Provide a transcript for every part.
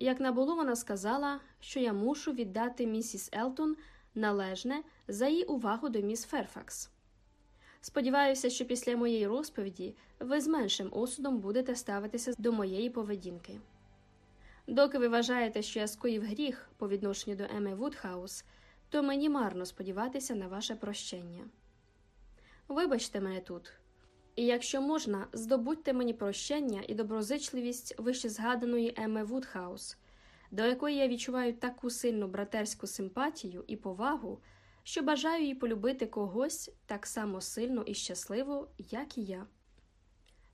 Як не було, вона сказала, що я мушу віддати місіс Елтон належне за її увагу до міс Ферфакс. Сподіваюся, що після моєї розповіді ви з меншим осудом будете ставитися до моєї поведінки. Доки ви вважаєте, що я скоїв гріх по відношенню до Еми Вудхаус, то мені марно сподіватися на ваше прощення. Вибачте мене тут, і якщо можна, здобудьте мені прощення і доброзичливість вище згаданої Еми Вудхаус, до якої я відчуваю таку сильну братерську симпатію і повагу, що бажаю їй полюбити когось так само сильно і щасливо, як і я.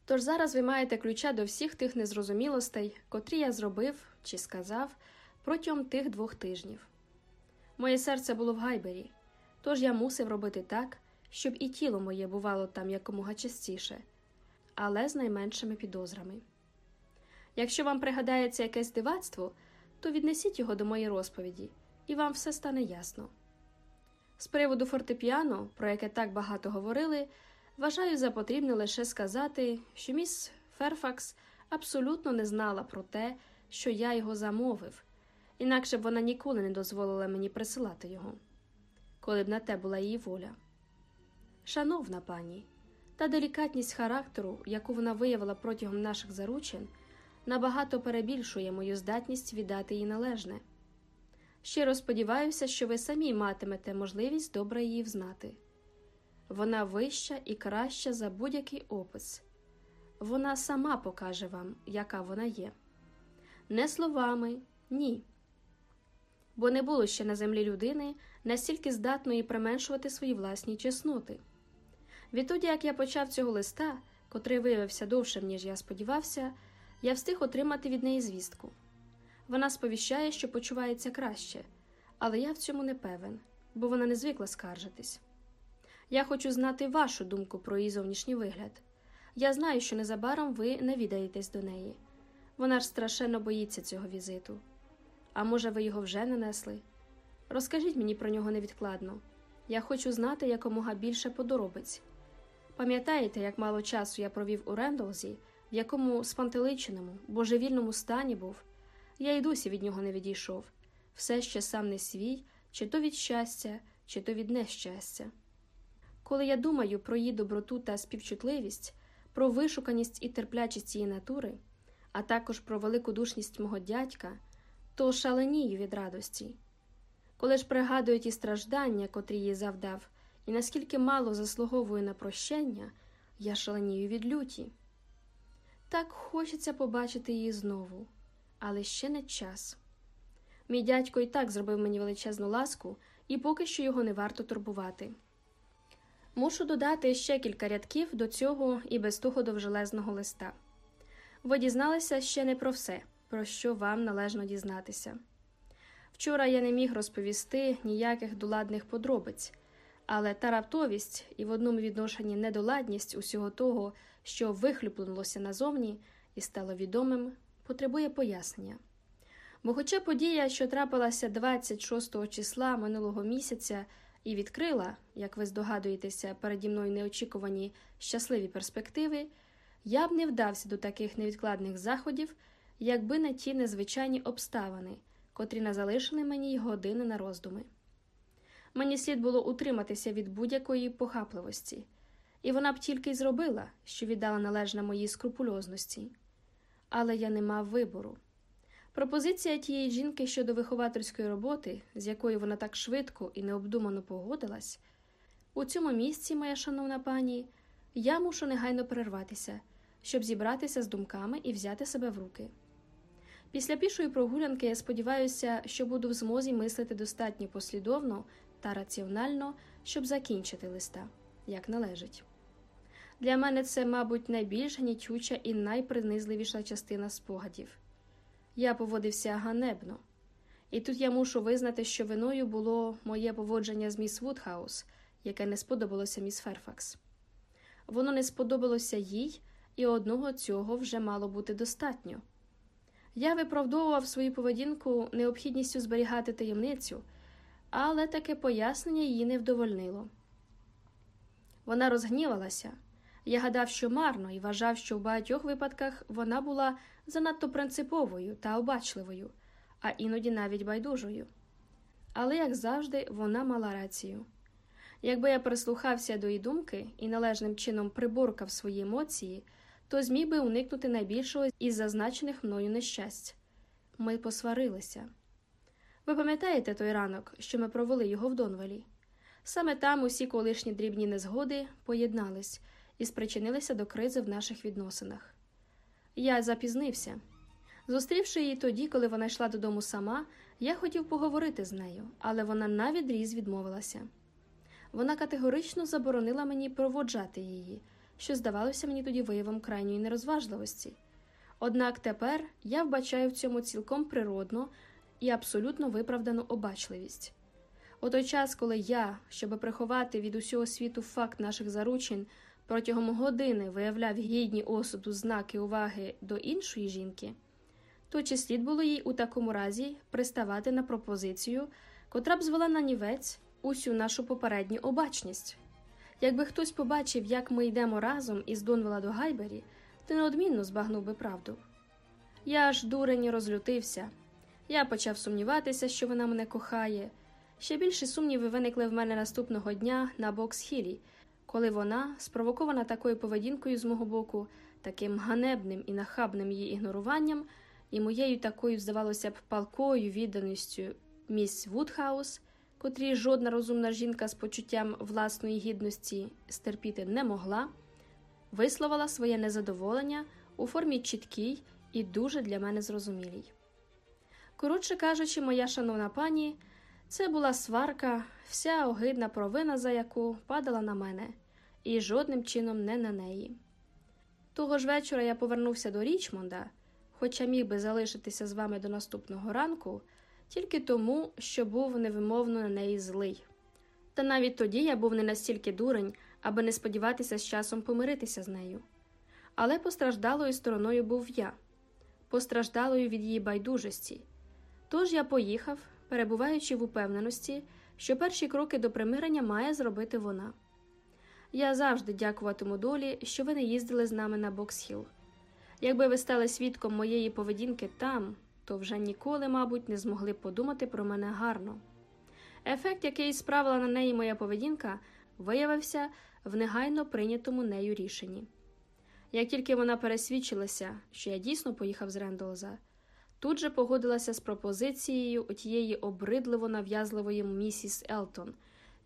Тож зараз ви маєте ключа до всіх тих незрозумілостей, котрі я зробив чи сказав протягом тих двох тижнів. Моє серце було в гайбері, тож я мусив робити так, щоб і тіло моє бувало там якомога частіше, але з найменшими підозрами. Якщо вам пригадається якесь дивацтво, то віднесіть його до моєї розповіді, і вам все стане ясно. З приводу фортепіано, про яке так багато говорили, вважаю за потрібне лише сказати, що міс Ферфакс абсолютно не знала про те, що я його замовив, інакше б вона ніколи не дозволила мені присилати його, коли б на те була її воля. Шановна пані, та делікатність характеру, яку вона виявила протягом наших заручин, набагато перебільшує мою здатність віддати їй належне. Щиро сподіваюся, що ви самі матимете можливість добре її взнати. Вона вища і краща за будь-який опис. Вона сама покаже вам, яка вона є. Не словами, ні. Бо не було ще на землі людини настільки здатної применшувати свої власні чесноти. Відтоді, як я почав цього листа, котрий виявився довшим, ніж я сподівався, я встиг отримати від неї звістку. Вона сповіщає, що почувається краще, але я в цьому не певен, бо вона не звикла скаржитись. Я хочу знати вашу думку про її зовнішній вигляд. Я знаю, що незабаром ви навідаєтесь до неї. Вона ж страшенно боїться цього візиту. А може, ви його вже нанесли? Розкажіть мені про нього невідкладно. Я хочу знати якомога більше подоробиць. Пам'ятаєте, як мало часу я провів у Рендолзі, в якому спантеличеному, божевільному стані був? Я й досі від нього не відійшов, все ще сам не свій, чи то від щастя, чи то від нещастя. Коли я думаю про її доброту та співчутливість, про вишуканість і терплячість її натури, а також про великодушність мого дядька, то шаленію від радості. Коли ж пригадую ті страждання, котрі їй завдав, і наскільки мало заслуговую на прощення, я шаленію від люті. Так хочеться побачити її знову, але ще не час. Мій дядько і так зробив мені величезну ласку, і поки що його не варто турбувати. Мушу додати ще кілька рядків до цього і без того довжелезного листа. Ви дізналися ще не про все, про що вам належно дізнатися. Вчора я не міг розповісти ніяких доладних подробиць, але та раптовість і в одному відношенні недоладність усього того, що вихлюпнулося назовні і стало відомим, потребує пояснення. Бо, хоча подія, що трапилася 26 числа минулого місяця, і відкрила, як ви здогадуєтеся, переді мною неочікувані щасливі перспективи, я б не вдався до таких невідкладних заходів, якби не ті незвичайні обставини, котрі не залишили мені й години на роздуми. Мені слід було утриматися від будь-якої похапливості, і вона б тільки й зробила, що віддала належне моїй скрупульозності. Але я не мав вибору. Пропозиція тієї жінки щодо виховательської роботи, з якою вона так швидко і необдумано погодилась, у цьому місці, моя шановна пані, я мушу негайно перерватися, щоб зібратися з думками і взяти себе в руки. Після пішої прогулянки я сподіваюся, що буду в змозі мислити достатньо послідовно та раціонально, щоб закінчити листа, як належить. Для мене це, мабуть, найбільш гнітюча і найпринизливіша частина спогадів. Я поводився ганебно, і тут я мушу визнати, що виною було моє поводження з міс Вудхаус, яке не сподобалося міс Ферфакс. Воно не сподобалося їй, і одного цього вже мало бути достатньо. Я виправдовував свою поведінку необхідністю зберігати таємницю, але таке пояснення її не вдовольнило. Вона розгнівалася. Я гадав, що марно, і вважав, що в багатьох випадках вона була занадто принциповою та обачливою, а іноді навіть байдужою. Але, як завжди, вона мала рацію. Якби я прислухався до її думки і належним чином приборкав свої емоції, то зміг би уникнути найбільшого із зазначених мною нещасть. Ми посварилися. Ви пам'ятаєте той ранок, що ми провели його в Донвелі? Саме там усі колишні дрібні незгоди поєднались і спричинилися до кризи в наших відносинах. Я запізнився. Зустрівши її тоді, коли вона йшла додому сама, я хотів поговорити з нею, але вона навідріз відмовилася. Вона категорично заборонила мені проводжати її, що здавалося мені тоді виявом крайньої нерозважливості. Однак тепер я вбачаю в цьому цілком природну і абсолютно виправдану обачливість. У той час, коли я, щоб приховати від усього світу факт наших заручин, протягом години виявляв гідні осуду знаки уваги до іншої жінки, то чи слід було їй у такому разі приставати на пропозицію, котра б звела на нівець усю нашу попередню обачність? Якби хтось побачив, як ми йдемо разом із Донвела до Гайбері, то неодмінно збагнув би правду. Я аж дурень розлютився. Я почав сумніватися, що вона мене кохає. Ще більше сумніви виникли в мене наступного дня на Бокс-Хілі, коли вона, спровокована такою поведінкою з мого боку, таким ганебним і нахабним її ігноруванням, і моєю такою, здавалося б, палкою відданістю міс Вудхаус, котрій жодна розумна жінка з почуттям власної гідності стерпіти не могла, висловила своє незадоволення у формі чіткій і дуже для мене зрозумілій. Коротше кажучи, моя шановна пані, це була сварка, вся огидна провина, за яку падала на мене, і жодним чином не на неї. Того ж вечора я повернувся до Річмонда, хоча міг би залишитися з вами до наступного ранку, тільки тому, що був невимовно на неї злий. Та навіть тоді я був не настільки дурень, аби не сподіватися з часом помиритися з нею. Але постраждалою стороною був я, постраждалою від її байдужості. Тож я поїхав, перебуваючи в упевненості, що перші кроки до примирення має зробити вона. Я завжди дякуватиму долі, що ви не їздили з нами на Боксхіл. Якби ви стали свідком моєї поведінки там, то вже ніколи, мабуть, не змогли подумати про мене гарно. Ефект, який справила на неї моя поведінка, виявився в негайно прийнятому нею рішенні. Як тільки вона пересвідчилася, що я дійсно поїхав з Рендолза, тут же погодилася з пропозицією тієї обридливо нав'язливої місіс Елтон,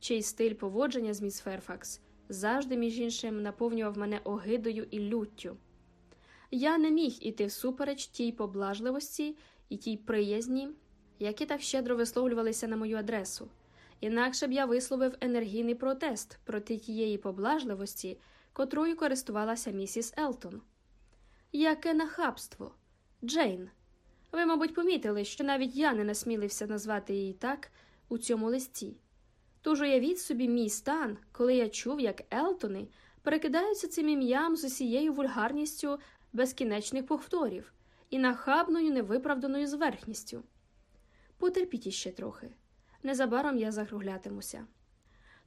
чий стиль поводження з міс Ферфакс завжди, між іншим, наповнював мене огидою і люттю. Я не міг іти всупереч тій поблажливості і тій приязні, які так щедро висловлювалися на мою адресу, інакше б я висловив енергійний протест проти тієї поблажливості, котрою користувалася місіс Елтон. Яке нахабство! Джейн! Ви, мабуть, помітили, що навіть я не насмілився назвати її так у цьому листі. Тож уявіть собі мій стан, коли я чув, як Елтони перекидаються цим ім'ям з усією вульгарністю безкінечних повторів і нахабною невиправданою зверхністю. Потерпіть іще трохи. Незабаром я закруглятимуся.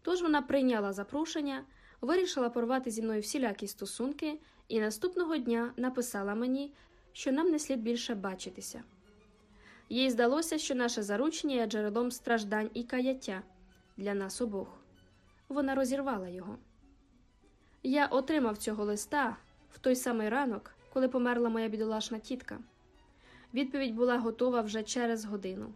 Тож вона прийняла запрошення, вирішила порвати зі мною всілякі стосунки і наступного дня написала мені, що нам не слід більше бачитися. Їй здалося, що наше заручення є джерелом страждань і каяття для нас обох. Вона розірвала його. Я отримав цього листа в той самий ранок, коли померла моя бідолашна тітка. Відповідь була готова вже через годину,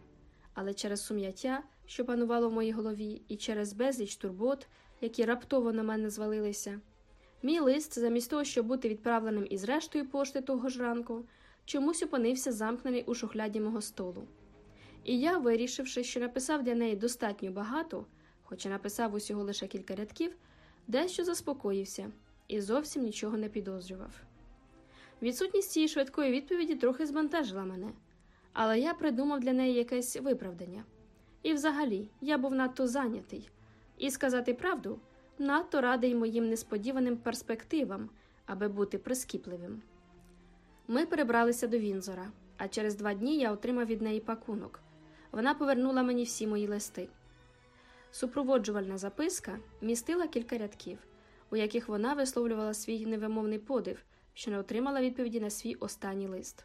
але через сум'яття, що панувало в моїй голові, і через безліч турбот, які раптово на мене звалилися. Мій лист, замість того, щоб бути відправленим із рештою пошти того ж ранку, чомусь опинився замкнений у шухляді мого столу. І я, вирішивши, що написав для неї достатньо багато, хоча написав усього лише кілька рядків, дещо заспокоївся і зовсім нічого не підозрював. Відсутність цієї швидкої відповіді трохи збентежила мене, але я придумав для неї якесь виправдання. І, взагалі, я був надто зайнятий, і сказати правду, надто радий моїм несподіваним перспективам, аби бути прискіпливим. Ми перебралися до Вінзора, а через два дні я отримав від неї пакунок. Вона повернула мені всі мої листи. Супроводжувальна записка містила кілька рядків, у яких вона висловлювала свій невимовний подив що не отримала відповіді на свій останній лист.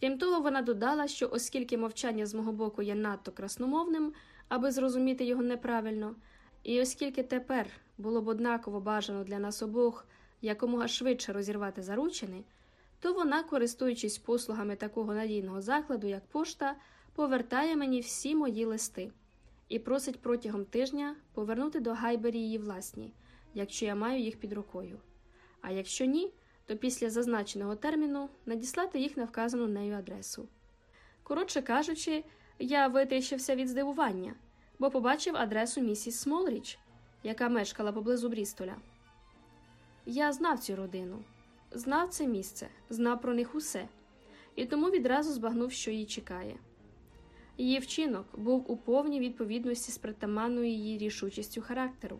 Крім того, вона додала, що оскільки мовчання з мого боку є надто красномовним, аби зрозуміти його неправильно, і оскільки тепер було б однаково бажано для нас обох якомога швидше розірвати заручини, то вона, користуючись послугами такого надійного закладу, як пошта, повертає мені всі мої листи і просить протягом тижня повернути до Гайбері її власні, якщо я маю їх під рукою. А якщо ні, то після зазначеного терміну надіслати їх на вказану нею адресу. Коротше кажучи, я витріщився від здивування, бо побачив адресу місіс Смолріч, яка мешкала поблизу Брістоля. Я знав цю родину, знав це місце, знав про них усе, і тому відразу збагнув, що її чекає. Її вчинок був у повній відповідності з притаманною її рішучістю характеру,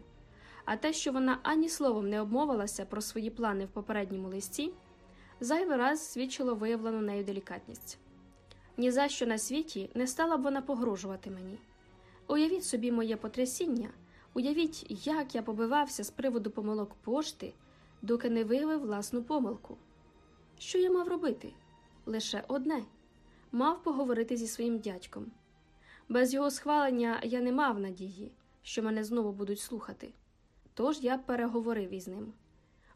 а те, що вона ані словом не обмовилася про свої плани в попередньому листі, зайвий раз свідчило виявлену нею делікатність. Ні за що на світі не стала б вона погрожувати мені. Уявіть собі моє потрясіння, уявіть, як я побивався з приводу помилок пошти, доки не виявив власну помилку. Що я мав робити? Лише одне мав поговорити зі своїм дядьком. Без його схвалення я не мав надії, що мене знову будуть слухати. Тож я переговорив із ним.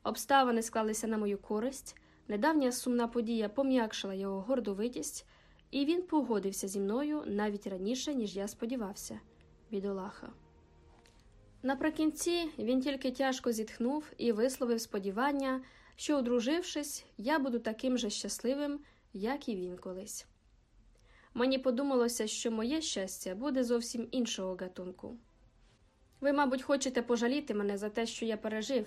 Обставини склалися на мою користь, недавня сумна подія пом'якшила його гордовитість, і він погодився зі мною навіть раніше, ніж я сподівався, бідолаха. Наприкінці він тільки тяжко зітхнув і висловив сподівання, що, одружившись, я буду таким же щасливим, як і він колись. Мені подумалося, що моє щастя буде зовсім іншого гатунку. Ви, мабуть, хочете пожаліти мене за те, що я пережив,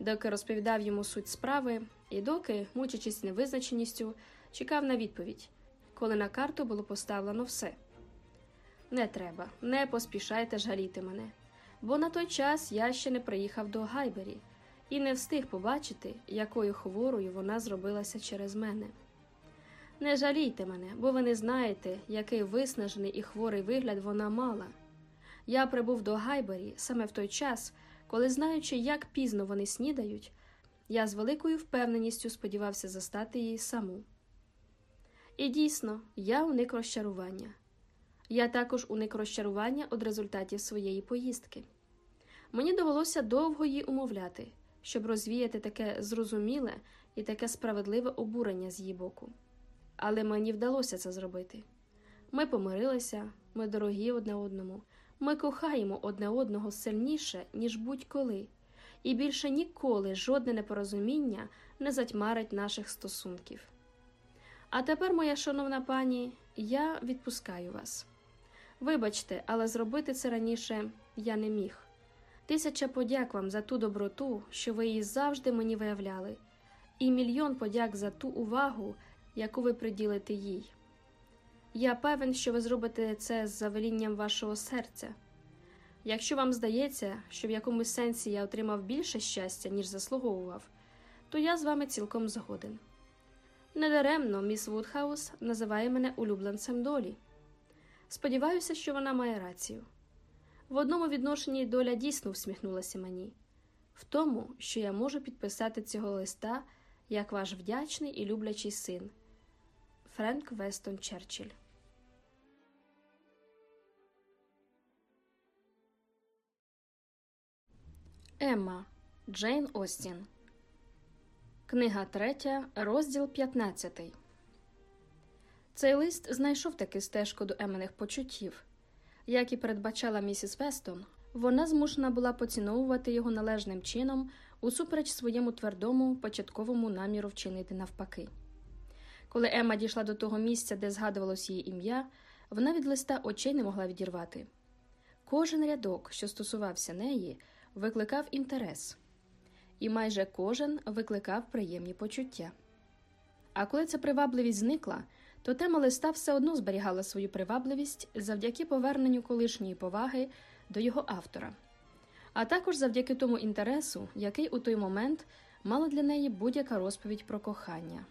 доки розповідав йому суть справи, і доки, мучачись невизначеністю, чекав на відповідь, коли на карту було поставлено все. Не треба, не поспішайте жаліти мене, бо на той час я ще не приїхав до Гайбері і не встиг побачити, якою хворою вона зробилася через мене. Не жалійте мене, бо ви не знаєте, який виснажений і хворий вигляд вона мала. Я прибув до Гайбері саме в той час, коли, знаючи, як пізно вони снідають, я з великою впевненістю сподівався застати її саму. І дійсно, я уник розчарування. Я також уник розчарування від результатів своєї поїздки. Мені довелося довго її умовляти, щоб розвіяти таке зрозуміле і таке справедливе обурення з її боку. Але мені вдалося це зробити. Ми помирилися, ми дорогі одне одному, ми кохаємо одне одного сильніше, ніж будь-коли, і більше ніколи жодне непорозуміння не затьмарить наших стосунків. А тепер, моя шановна пані, я відпускаю вас. Вибачте, але зробити це раніше я не міг. Тисяча подяк вам за ту доброту, що ви її завжди мені виявляли, і мільйон подяк за ту увагу, яку ви приділите їй. Я певен, що ви зробите це з завелінням вашого серця. Якщо вам здається, що в якомусь сенсі я отримав більше щастя, ніж заслуговував, то я з вами цілком згоден. Недаремно міс Вудхаус називає мене улюбленцем долі. Сподіваюся, що вона має рацію. В одному відношенні доля дійсно всміхнулася мені, в тому, що я можу підписати цього листа як ваш вдячний і люблячий син Френк Вестон Черчилль. Емма Джейн Остін. Книга 3, розділ 15. Цей лист знайшов таки стежку до Емених почуттів. Як і передбачала місіс Вестон, вона змушена була поціновувати його належним чином усупереч своєму твердому початковому наміру вчинити навпаки. Коли Емма дійшла до того місця, де згадувалось її ім'я, вона від листа очей не могла відірвати. Кожен рядок, що стосувався неї, викликав інтерес, і майже кожен викликав приємні почуття. А коли ця привабливість зникла, то тема листа все одно зберігала свою привабливість завдяки поверненню колишньої поваги до його автора, а також завдяки тому інтересу, який у той момент мала для неї будь-яка розповідь про кохання.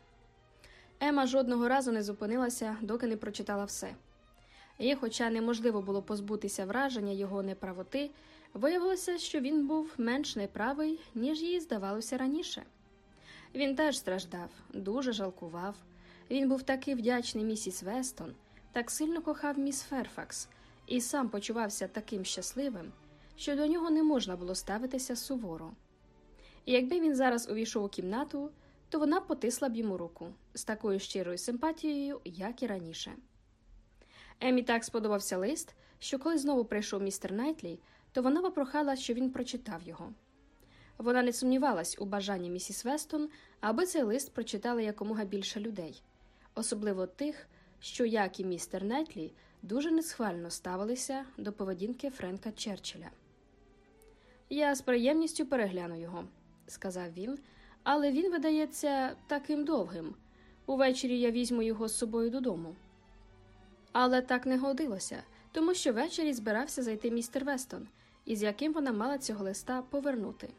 Ема жодного разу не зупинилася, доки не прочитала все. І, хоча неможливо було позбутися враження його неправоти, виявилося, що він був менш неправий, ніж їй здавалося раніше. Він теж страждав, дуже жалкував. Він був такий вдячний місіс Вестон, так сильно кохав міс Ферфакс і сам почувався таким щасливим, що до нього не можна було ставитися суворо. І якби він зараз увійшов у кімнату, то вона потисла б йому руку з такою щирою симпатією, як і раніше. Емі так сподобався лист, що коли знову прийшов містер Найтлі, то вона попрохала, що він прочитав його. Вона не сумнівалась у бажанні місіс Вестон, аби цей лист прочитали якомога більше людей, особливо тих, що, як і містер Найтлі, дуже несхвально ставилися до поведінки Френка Черчилля. Я з приємністю перегляну його, сказав він, але він видається таким довгим. Увечері я візьму його з собою додому. Але так не годилося, тому що ввечері збирався зайти містер Вестон, із яким вона мала цього листа повернути.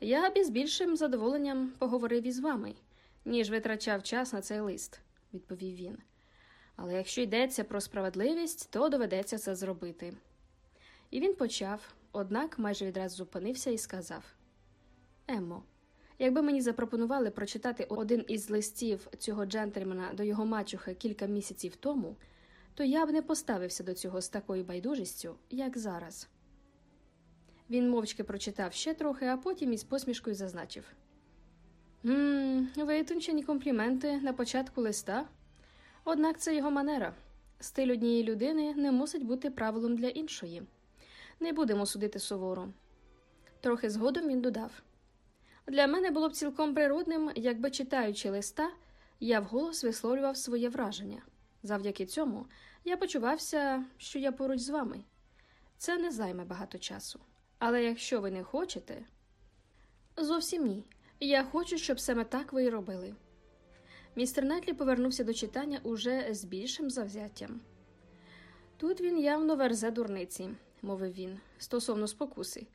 Я б із більшим задоволенням поговорив із вами, ніж витрачав час на цей лист, відповів він. Але якщо йдеться про справедливість, то доведеться це зробити. І він почав, однак майже відразу зупинився і сказав: Емо, якби мені запропонували прочитати один із листів цього джентльмена до його мачухи кілька місяців тому, то я б не поставився до цього з такою байдужістю, як зараз. Він мовчки прочитав ще трохи, а потім із посмішкою зазначив: «Ммм, витончені компліменти на початку листа. Однак це його манера. Стиль однієї людини не мусить бути правилом для іншої. Не будемо судити суворо. Трохи згодом він додав: Для мене було б цілком природним, якби читаючи листа, я вголос висловлював своє враження. Завдяки цьому я почувався, що я поруч з вами. Це не займе багато часу. Але якщо ви не хочете, зовсім ні. Я хочу, щоб саме так ви і робили. Містер Найтлі повернувся до читання уже з більшим завзяттям. Тут він явно верзе дурниці, мовив він, стосовно спокуси.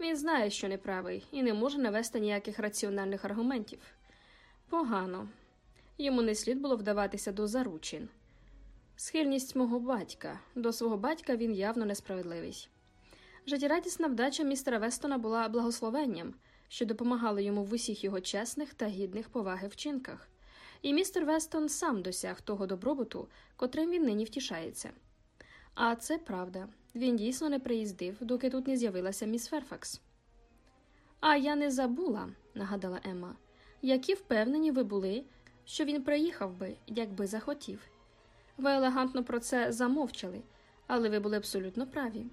Він знає, що неправий, і не може навести ніяких раціональних аргументів. Погано. Йому не слід було вдаватися до заручин. Схильність мого батька. До свого батька він явно несправедливий. Життєрадісна вдача містера Вестона була благословенням, що допомагало йому в усіх його чесних та гідних поваги вчинках, і містер Вестон сам досяг того добробуту, котрим він нині втішається. А це правда він дійсно не приїздив, доки тут не з'явилася міс Ферфакс. А я не забула, нагадала Емма, які впевнені ви були, що він приїхав би, якби захотів. Ви елегантно про це замовчали, але ви були абсолютно праві.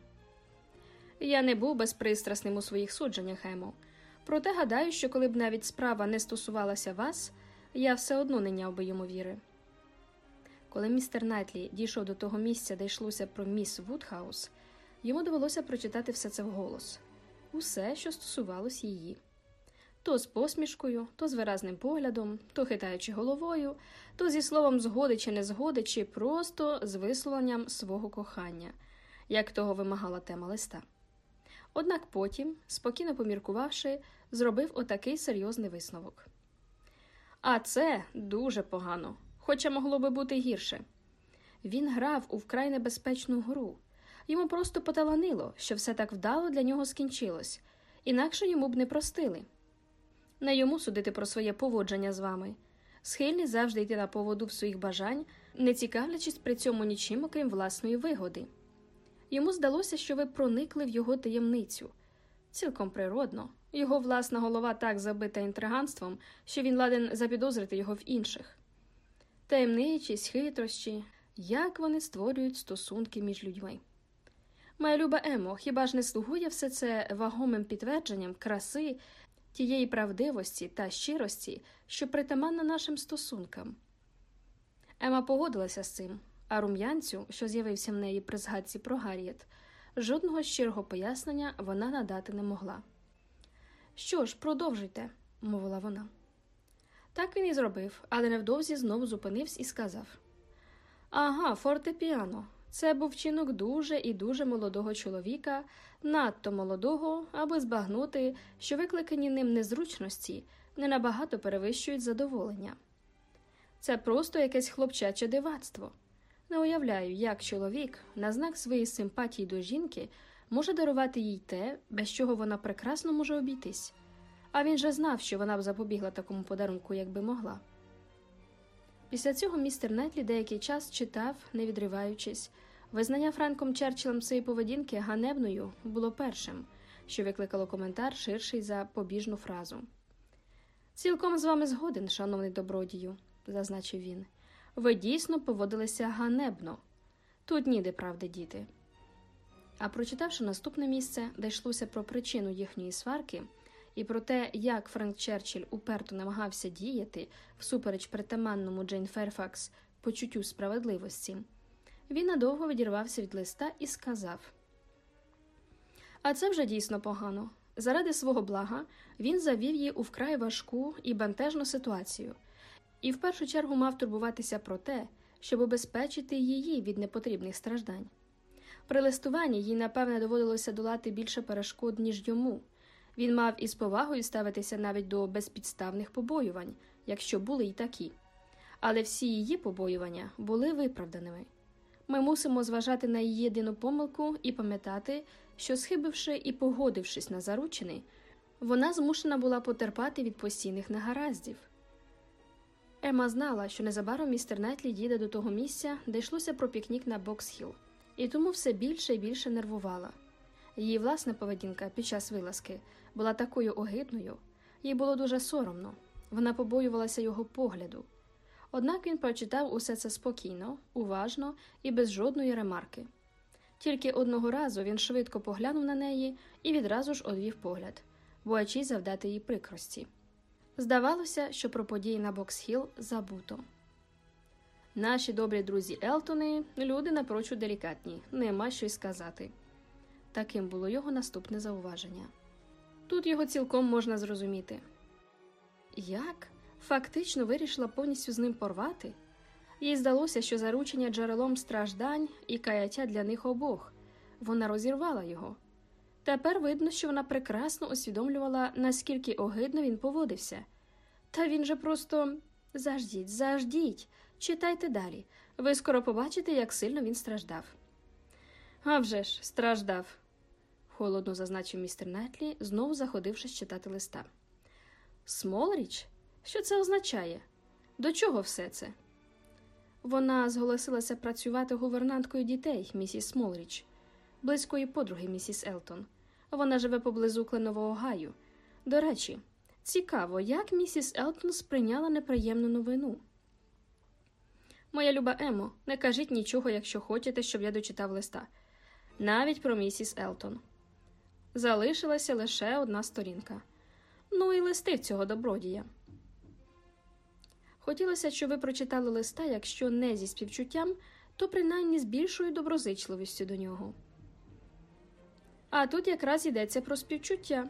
Я не був безпристрасним у своїх судженнях, Емо. Проте гадаю, що коли б навіть справа не стосувалася вас, я все одно не йняв би йому віри. Коли містер Найтлі дійшов до того місця, де йшлося про міс Вудхаус, йому довелося прочитати все це вголос усе, що стосувалось її. То з посмішкою, то з виразним поглядом, то хитаючи головою, то зі словом згоди чи не згоди, чи просто з висловленням свого кохання, як того вимагала тема листа. Однак потім, спокійно поміркувавши, зробив отакий серйозний висновок. А це дуже погано, хоча могло би бути гірше. Він грав у вкрай небезпечну гру. Йому просто поталанило, що все так вдало для нього скінчилось, інакше йому б не простили. Не йому судити про своє поводження з вами, схильні завжди йти на поводу в своїх бажань, не цікавлячись при цьому нічим, окрім власної вигоди. Йому здалося, що ви проникли в його таємницю. Цілком природно, його власна голова так забита інтриганством, що він ладен запідозрити його в інших. Таємничість, хитрощі, як вони створюють стосунки між людьми. Моя люба Емо, хіба ж не слугує все це вагомим підтвердженням краси, тієї правдивості та щирості, що притаманна нашим стосункам? Ема погодилася з цим, а рум'янцю, що з'явився в неї при згадці про Гарріет, жодного щирого пояснення вона надати не могла. Що ж, продовжуйте, мовила вона. Так він і зробив, але невдовзі знову зупинився і сказав Ага, фортепіано. Це був вчинок дуже і дуже молодого чоловіка, надто молодого, аби збагнути, що викликані ним незручності не набагато перевищують задоволення. Це просто якесь хлопчаче дивацтво. Не уявляю, як чоловік, на знак своєї симпатії до жінки, може дарувати їй те, без чого вона прекрасно може обійтись. а він же знав, що вона б запобігла такому подарунку, якби могла. Після цього містер Нетлі деякий час читав, не відриваючись. Визнання Френком Черчиллем цієї поведінки ганебною було першим, що викликало коментар ширший за побіжну фразу. Цілком з вами згоден, шановний добродію, зазначив він. Ви дійсно поводилися ганебно. Тут ніде правди діти. А прочитавши наступне місце, де йшлося про причину їхньої сварки і про те, як Френк Черчилль уперто намагався діяти всупереч притаманному Джейн Ферфакс почуттю справедливості, він надовго відірвався від листа і сказав: А це вже дійсно погано. Заради свого блага він завів її у вкрай важку і бентежну ситуацію, і в першу чергу мав турбуватися про те, щоб обезпечити її від непотрібних страждань. При листуванні їй, напевне, доводилося долати більше перешкод, ніж йому. Він мав із повагою ставитися навіть до безпідставних побоювань, якщо були й такі. Але всі її побоювання були виправданими. Ми мусимо зважати на її єдину помилку і пам'ятати, що, схибивши і погодившись на заручини, вона змушена була потерпати від постійних негараздів. Ема знала, що незабаром містер Нетлі їде до того місця, де йшлося про пікнік на Боксхіл, і тому все більше і більше нервувала. Її власна поведінка під час вилазки була такою огидною, їй було дуже соромно, вона побоювалася його погляду. Однак він прочитав усе це спокійно, уважно і без жодної ремарки. Тільки одного разу він швидко поглянув на неї і відразу ж одвів погляд, боячись завдати їй прикрості. Здавалося, що про події на Боксхіл забуто. Наші добрі друзі Елтони люди напрочуд делікатні, нема що й сказати. Таким було його наступне зауваження. Тут його цілком можна зрозуміти. Як? Фактично вирішила повністю з ним порвати? Їй здалося, що заручення джерелом страждань і каяття для них обох. Вона розірвала його. Тепер видно, що вона прекрасно усвідомлювала, наскільки огидно він поводився. Та він же просто заждіть, заждіть, читайте далі. Ви скоро побачите, як сильно він страждав. «Авжеж, страждав, холодно зазначив містер Найтлі, знову заходившись читати листа. Смолріч? Що це означає? До чого все це? Вона зголосилася працювати гувернанткою дітей, місіс Смолріч, близької подруги місіс Елтон. Вона живе поблизу Кленового гаю. До речі, цікаво, як місіс Елтон сприйняла неприємну новину. Моя люба Емо, не кажіть нічого, якщо хочете, щоб я дочитав листа, навіть про місіс Елтон. Залишилася лише одна сторінка. Ну і листи цього добродія. Хотілося, щоб ви прочитали листа, якщо не зі співчуттям, то принаймні з більшою доброзичливістю до нього. А тут якраз йдеться про співчуття.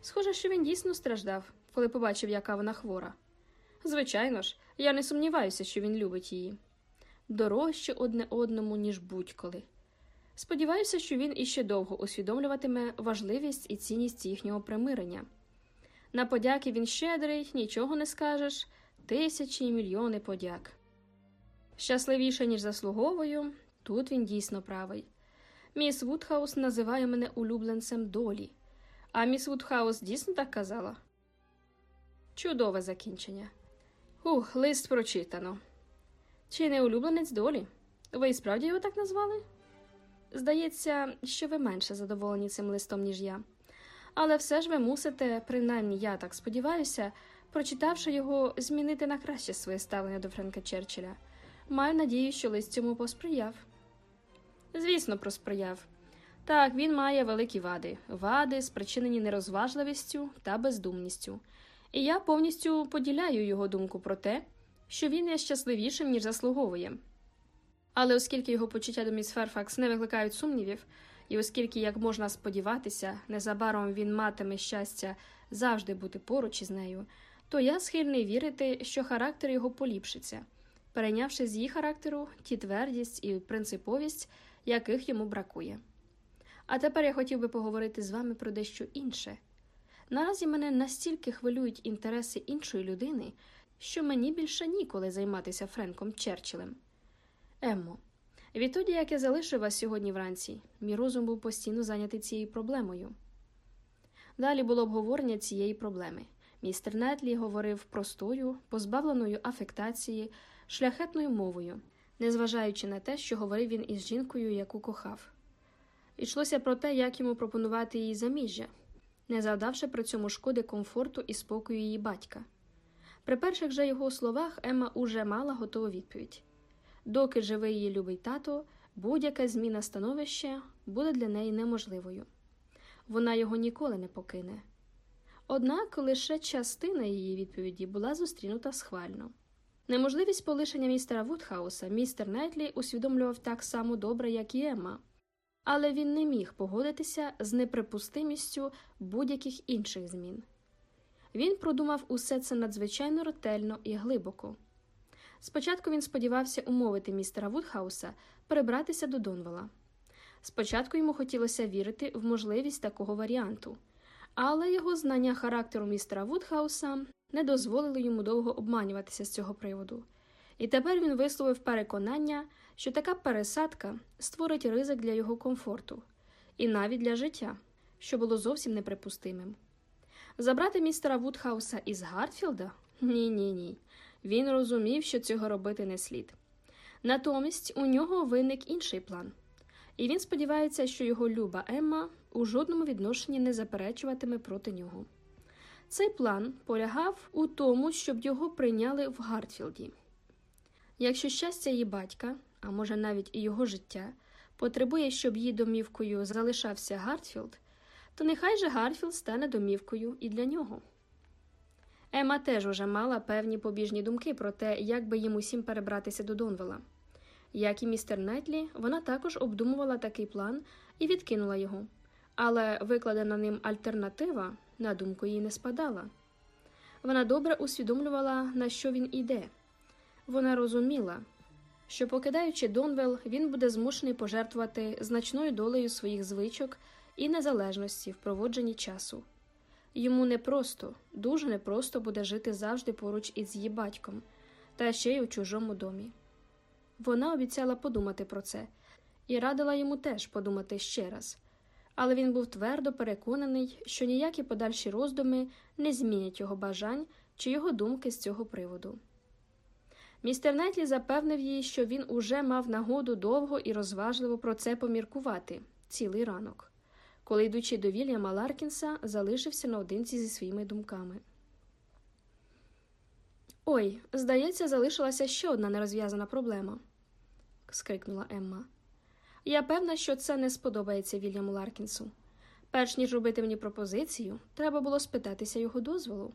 Схоже, що він дійсно страждав, коли побачив, яка вона хвора. Звичайно ж, я не сумніваюся, що він любить її дорожче одне одному, ніж будь-коли. Сподіваюся, що він іще довго усвідомлюватиме важливість і цінність їхнього примирення. На подяки він щедрий, нічого не скажеш, тисячі і мільйони подяк. Щасливіше, ніж заслуговую, тут він дійсно правий. Міс Вудхаус називає мене улюбленцем долі. А міс Вудхаус дійсно так казала? Чудове закінчення. Ух, лист прочитано. Чи не улюбленець долі? Ви і справді його так назвали? Здається, що ви менше задоволені цим листом, ніж я. Але все ж ви мусите, принаймні я так сподіваюся, прочитавши його, змінити на краще своє ставлення до Френка Черчилля. Маю надію, що лист цьому посприяв. Звісно, просприяв. Так, він має великі вади, вади, спричинені нерозважливістю та бездумністю. І я повністю поділяю його думку про те, що він є щасливішим, ніж заслуговує. Але оскільки його почуття до міс Ферфакс не викликають сумнівів, і оскільки, як можна сподіватися, незабаром він матиме щастя завжди бути поруч із нею, то я схильний вірити, що характер його поліпшиться, перейнявши з її характеру ті твердість і принциповість, яких йому бракує. А тепер я хотів би поговорити з вами про дещо інше. Наразі мене настільки хвилюють інтереси іншої людини, що мені більше ніколи займатися Френком Черчиллем. Еммо, відтоді, як я залишив вас сьогодні вранці, мій розум був постійно зайнятий цією проблемою. Далі було обговорення цієї проблеми. Містер Нетлі говорив простою, позбавленою афектації, шляхетною мовою, незважаючи на те, що говорив він із жінкою, яку кохав. Йшлося про те, як йому пропонувати їй заміжжя, не завдавши при цьому шкоди комфорту і спокою її батька. При перших же його словах Емма уже мала готову відповідь доки живе її любий тато, будь-яка зміна становища буде для неї неможливою. Вона його ніколи не покине. Однак лише частина її відповіді була зустрінута схвально. Неможливість полишення містера Вудхауса містер Найтлі усвідомлював так само добре, як і Емма, але він не міг погодитися з неприпустимістю будь-яких інших змін. Він продумав усе це надзвичайно ретельно і глибоко. Спочатку він сподівався умовити містера Вудхауса перебратися до Донвела. Спочатку йому хотілося вірити в можливість такого варіанту, але його знання характеру містера Вудхауса не дозволили йому довго обманюватися з цього приводу. І тепер він висловив переконання, що така пересадка створить ризик для його комфорту і навіть для життя, що було зовсім неприпустимим. Забрати містера Вудхауса із Гартфілда? Ні, ні, ні. Він розумів, що цього робити не слід. Натомість у нього виник інший план, і він сподівається, що його люба Емма у жодному відношенні не заперечуватиме проти нього. Цей план полягав у тому, щоб його прийняли в Гартфілді. Якщо щастя її батька, а може навіть і його життя, потребує, щоб її домівкою залишався Гартфілд, то нехай же Гартфілд стане домівкою і для нього. Ема теж уже мала певні побіжні думки про те, як би їм усім перебратися до Донвела. Як і містер Найтлі, вона також обдумувала такий план і відкинула його, але викладена ним альтернатива на думку їй не спадала. Вона добре усвідомлювала, на що він іде. Вона розуміла, що, покидаючи Донвел, він буде змушений пожертвувати значною долею своїх звичок і незалежності в проводженні часу. Йому непросто, дуже непросто буде жити завжди поруч із її батьком, та ще й у чужому домі. Вона обіцяла подумати про це і радила йому теж подумати ще раз, але він був твердо переконаний, що ніякі подальші роздуми не змінять його бажань чи його думки з цього приводу. Містер Найтлі запевнив їй, що він уже мав нагоду довго і розважливо про це поміркувати цілий ранок коли, йдучи до Вільяма Ларкінса, залишився наодинці зі своїми думками. Ой, здається, залишилася ще одна нерозв'язана проблема, скрикнула Емма. Я певна, що це не сподобається Вільяму Ларкінсу. Перш ніж робити мені пропозицію, треба було спитатися його дозволу.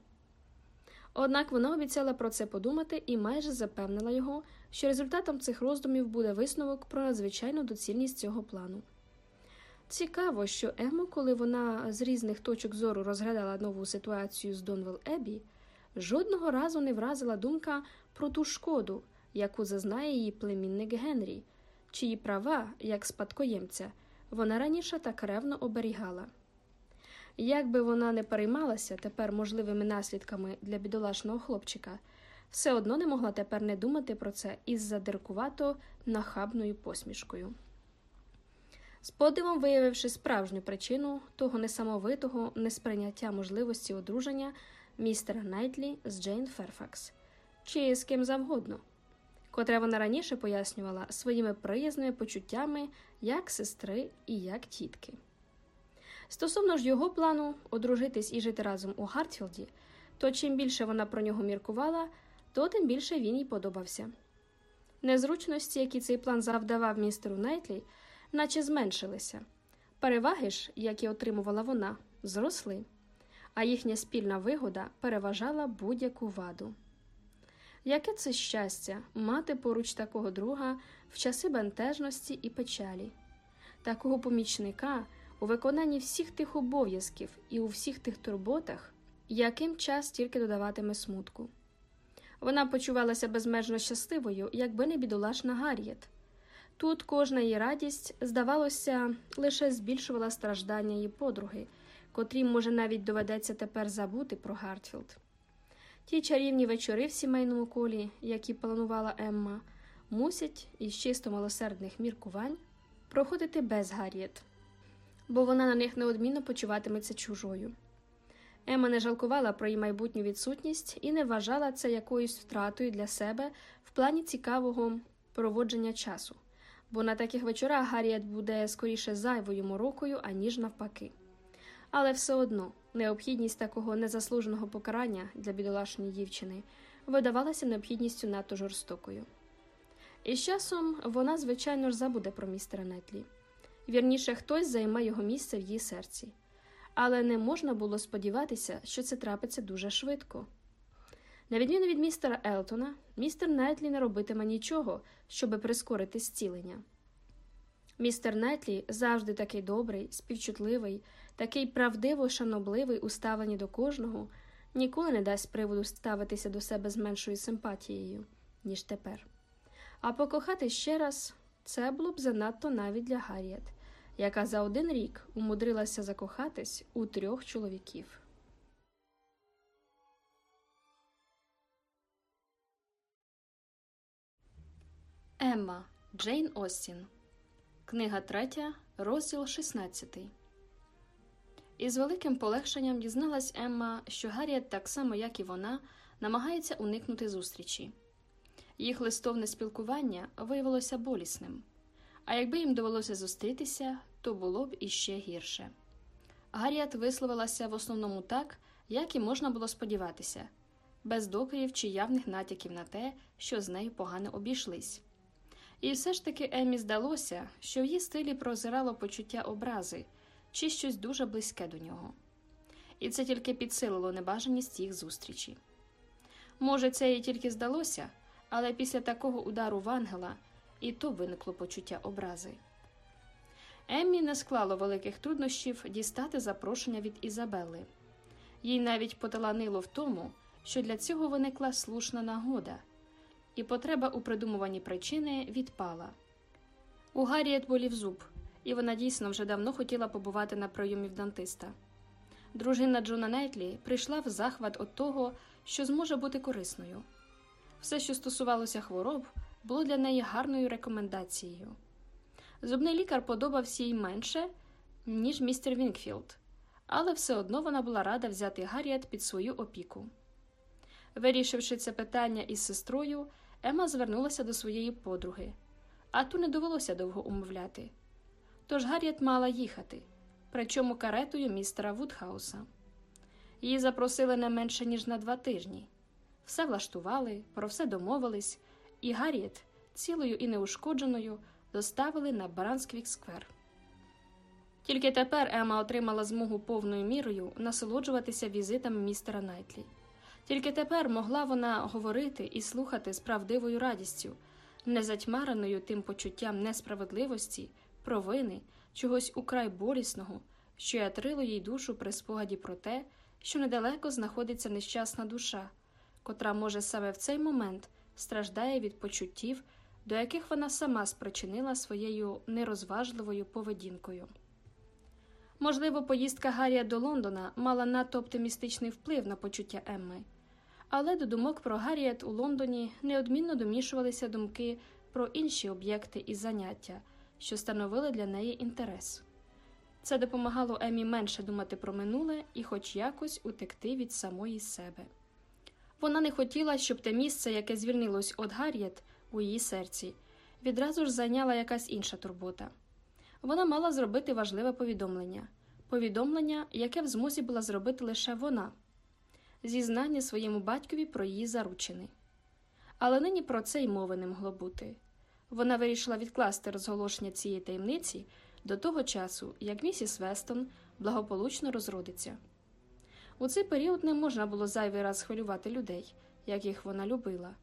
Однак вона обіцяла про це подумати і майже запевнила його, що результатом цих роздумів буде висновок про надзвичайну доцільність цього плану. Цікаво, що Ему, коли вона з різних точок зору розглядала нову ситуацію з Донвел Ебі, жодного разу не вразила думка про ту шкоду, яку зазнає її племінник Генрі, чиї права, як спадкоємця, вона раніше так ревно оберігала. Як би вона не переймалася тепер можливими наслідками для бідолашного хлопчика, все одно не могла тепер не думати про це із задиркувато нахабною посмішкою. З подивом виявивши справжню причину того несамовитого несприйняття можливості одруження містера Найтлі з Джейн Ферфакс, чи з ким завгодно, котре вона раніше пояснювала своїми приязними почуттями як сестри і як тітки. Стосовно ж його плану одружитись і жити разом у Гартфілді, то чим більше вона про нього міркувала, то тим більше він їй подобався. Незручності, які цей план завдавав містеру Найтлі, наче зменшилися. Переваги ж, які отримувала вона, зросли, а їхня спільна вигода переважала будь-яку ваду. Яке це щастя мати поруч такого друга в часи бентежності і печалі, такого помічника у виконанні всіх тих обов'язків і у всіх тих турботах, яким час тільки додаватиме смутку. Вона почувалася безмежно щасливою, якби не бідолашна Гарріет, Тут кожна її радість, здавалося, лише збільшувала страждання її подруги, котрім, може, навіть доведеться тепер забути про Гартфілд. Ті чарівні вечори в сімейному колі, які планувала Емма, мусять із чисто милосердних міркувань проходити без Гарріет, бо вона на них неодмінно почуватиметься чужою. Ема не жалкувала про її майбутню відсутність і не вважала це якоюсь втратою для себе в плані цікавого проводження часу, бо на таких вечорах Гарріет буде скоріше зайвою морокою, аніж навпаки. Але все одно необхідність такого незаслуженого покарання для бідолашної дівчини видавалася необхідністю надто жорстокою. І з часом вона, звичайно ж, забуде про містера Найтлі. Вірніше, хтось займе його місце в її серці, але не можна було сподіватися, що це трапиться дуже швидко. На відміну від містера Елтона, містер Найтлі не робитиме нічого, щоби прискорити зцілення. Містер Найтлі завжди такий добрий, співчутливий, такий правдиво шанобливий у ставленні до кожного, ніколи не дасть приводу ставитися до себе з меншою симпатією, ніж тепер. А покохати ще раз це було б занадто навіть для Гарріет, яка за один рік умудрилася закохатись у трьох чоловіків. Емма Джейн Остін. Книга 3, розділ 16. Із великим полегшенням дізналась Емма, що Гарріет, так само як і вона, намагається уникнути зустрічі. Їх листовне спілкування виявилося болісним, а якби їм довелося зустрітися, то було б іще гірше. Гарріет висловилася в основному так, як і можна було сподіватися, без докорів чи явних натяків на те, що з нею погано обійшлись. І все ж таки Емі здалося, що в її стилі прозирало почуття образи чи щось дуже близьке до нього. І це тільки підсилило небажаність їх зустрічі. Може, це їй тільки здалося, але після такого удару в ангела і то виникло почуття образи. Еммі не склало великих труднощів дістати запрошення від Ізабелли. Їй навіть поталанило в тому, що для цього виникла слушна нагода і потреба у придумуванні причини відпала. У Гарріет болів зуб, і вона дійсно вже давно хотіла побувати на прийомі в дантиста. Дружина Джона Найтлі прийшла в захват від того, що зможе бути корисною. Все, що стосувалося хвороб, було для неї гарною рекомендацією. Зубний лікар подобався їй менше, ніж містер Вінкфілд, але все одно вона була рада взяти Гарріет під свою опіку. Вирішивши це питання із сестрою, Емма звернулася до своєї подруги, а ту не довелося довго умовляти. Тож Гарріет мала їхати, причому каретою містера Вудхауса. Її запросили не менше, ніж на два тижні. Все влаштували, про все домовились, і Гарріет, цілою і неушкодженою, доставили на Брансвік-сквер. Тільки тепер Емма отримала змогу повною мірою насолоджуватися візитами містера Найтлі. Тільки тепер могла вона говорити і слухати з правдивою радістю, не затьмареною тим почуттям несправедливості, провини, чогось украй болісного, що ятрило їй душу при спогаді про те, що недалеко знаходиться нещасна душа, котра, може, саме в цей момент страждає від почуттів, до яких вона сама спричинила своєю нерозважливою поведінкою. Можливо, поїздка Гаррія до Лондона мала надто оптимістичний вплив на почуття Емми але до думок про Гарріет у Лондоні неодмінно домішувалися думки про інші об'єкти і заняття, що становили для неї інтерес. Це допомагало Емі менше думати про минуле і, хоч якось, утекти від самої себе. Вона не хотіла, щоб те місце, яке звільнилось від Гарріет у її серці, відразу ж зайняла якась інша турбота. Вона мала зробити важливе повідомлення повідомлення, яке в змозі була зробити лише вона зізнання своєму батькові про її заручини. Але нині про це й мови не могло бути. Вона вирішила відкласти розголошення цієї таємниці до того часу, як місіс Вестон благополучно розродиться. У цей період не можна було зайвий раз хвилювати людей, яких вона любила,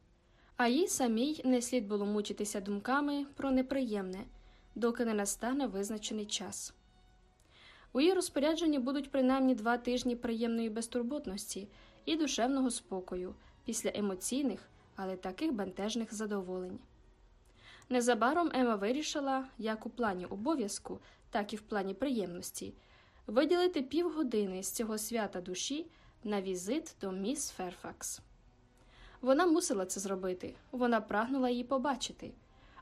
а їй самій не слід було мучитися думками про неприємне, доки не настане визначений час. У її розпорядженні будуть принаймні два тижні приємної безтурботності і душевного спокою після емоційних, але таких бентежних задоволень. Незабаром Ема вирішила, як у плані обов'язку, так і в плані приємності, виділити півгодини з цього свята душі на візит до міс Ферфакс. Вона мусила це зробити, вона прагнула її побачити,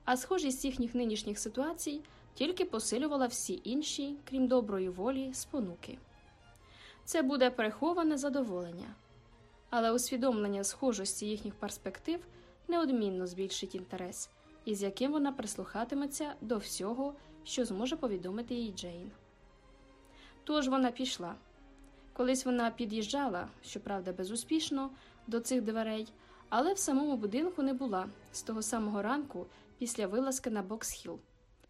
а схожість їхніх нинішніх ситуацій тільки посилювала всі інші, крім доброї волі, спонуки. це буде приховане задоволення, але усвідомлення схожості їхніх перспектив неодмінно збільшить інтерес, із яким вона прислухатиметься до всього, що зможе повідомити їй Джейн. Тож вона пішла. Колись вона під'їжджала, щоправда, безуспішно, до цих дверей, але в самому будинку не була з того самого ранку після вилазки на Бокс-Хіл.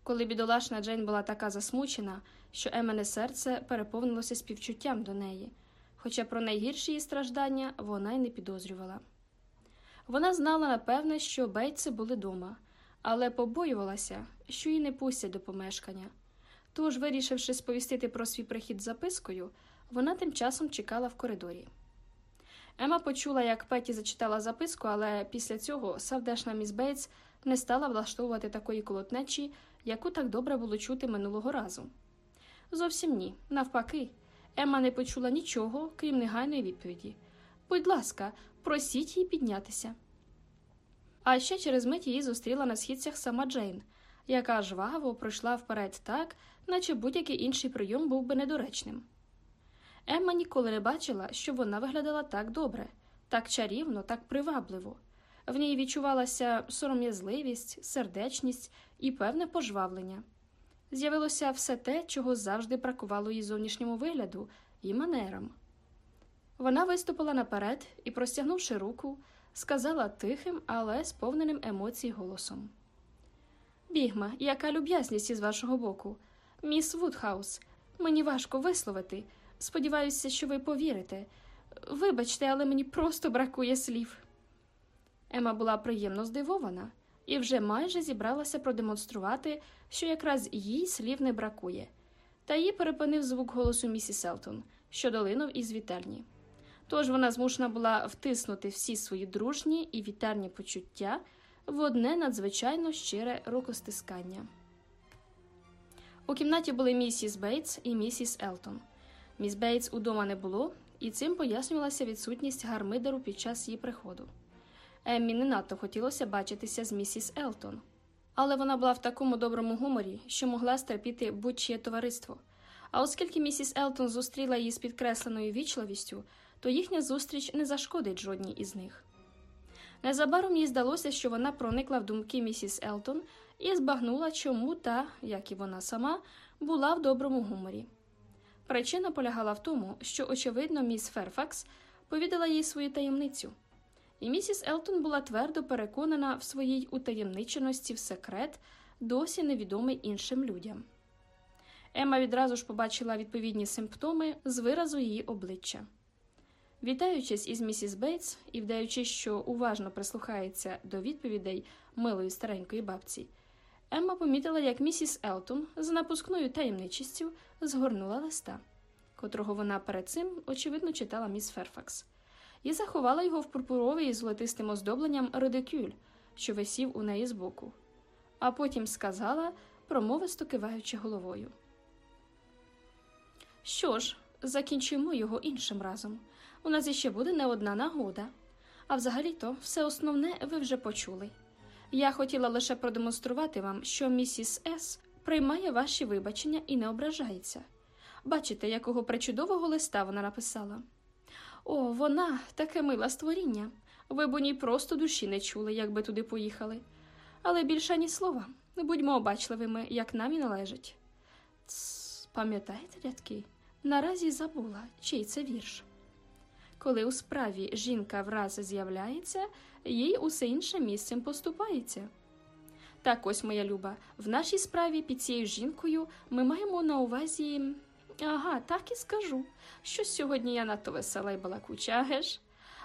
Коли бідолашна Джейн була така засмучена, що Еммине серце переповнилося співчуттям до неї, хоча про найгірші її страждання вона й не підозрювала. Вона знала, напевне, що Бейтси були дома, але побоювалася, що її не пустять до помешкання. Тож, вирішивши сповістити про свій прихід запискою, вона тим часом чекала в коридорі. Емма почула, як Петті зачитала записку, але після цього сердешна міс Бейтс не стала влаштовувати такої колотнечі, яку так добре було чути минулого разу. Зовсім ні, навпаки, Емма не почула нічого, крім негайної відповіді. Будь ласка, просіть її піднятися. А ще через мить її зустріла на східцях сама Джейн, яка жваво пройшла вперед так, наче будь-який інший прийом був би недоречним. Емма ніколи не бачила, що вона виглядала так добре, так чарівно, так привабливо. В ній відчувалася сором'язливість, сердечність і певне пожвавлення. З'явилося все те, чого завжди бракувало її зовнішньому вигляду і манерам. Вона виступила наперед і, простягнувши руку, сказала тихим, але сповненим емоцій голосом: Бігме, яка люб'язність із вашого боку. Міс Вудхаус, мені важко висловити. Сподіваюся, що ви повірите. Вибачте, але мені просто бракує слів. Ема була приємно здивована і вже майже зібралася продемонструвати, що якраз їй слів не бракує, та її перепинив звук голосу місіс Елтон, що долинув із вітальні. Тож вона змушена була втиснути всі свої дружні і вітальні почуття в одне надзвичайно щире рукостискання. У кімнаті були місіс Бейтс і місіс Елтон. Міс Бейтс удома не було, і цим пояснювалася відсутність гармидеру під час її приходу. Еммі не надто хотілося бачитися з місіс Елтон, але вона була в такому доброму гуморі, що могла стерпіти будь-чиє товариство. А оскільки місіс Елтон зустріла її з підкресленою вічливістю, то їхня зустріч не зашкодить жодній із них. Незабаром їй здалося, що вона проникла в думки місіс Елтон і збагнула, чому та, як і вона сама, була в доброму гуморі. Причина полягала в тому, що, очевидно, міс Ферфакс повідала їй свою таємницю, і місіс Елтон була твердо переконана в своїй утаємниченості в секрет, досі невідомий іншим людям. Ема відразу ж побачила відповідні симптоми з виразу її обличчя. Вітаючись із місіс Бейтс і вдаючи, що уважно прислухається до відповідей милої старенької бабці, Емма помітила, як місіс Елтон з напускною таємничістю згорнула листа, котрого вона перед цим, очевидно, читала міс Ферфакс, і заховала його в пурпуровий із золотистим оздобленням редикюль, що висів у неї збоку, а потім сказала, промовисто киваючи головою. Що ж, закінчимо його іншим разом. У нас іще буде не одна нагода. А взагалі-то все основне ви вже почули. Я хотіла лише продемонструвати вам, що місіс С приймає ваші вибачення і не ображається. Бачите, якого причудового листа вона написала. О, вона таке миле створіння. Ви б у ній просто душі не чули, якби туди поїхали. Але більше ні слова. Будьмо обачливими, як нам і належить. Тс, пам'ятаєте, рядки? Наразі забула, чий це вірш. Коли у справі жінка враз з'являється, їй усе інше місцем поступається. Так ось, моя люба, в нашій справі під цією жінкою ми маємо на увазі. Ага, так і скажу, що сьогодні я надто весела і балакуча, аге ж?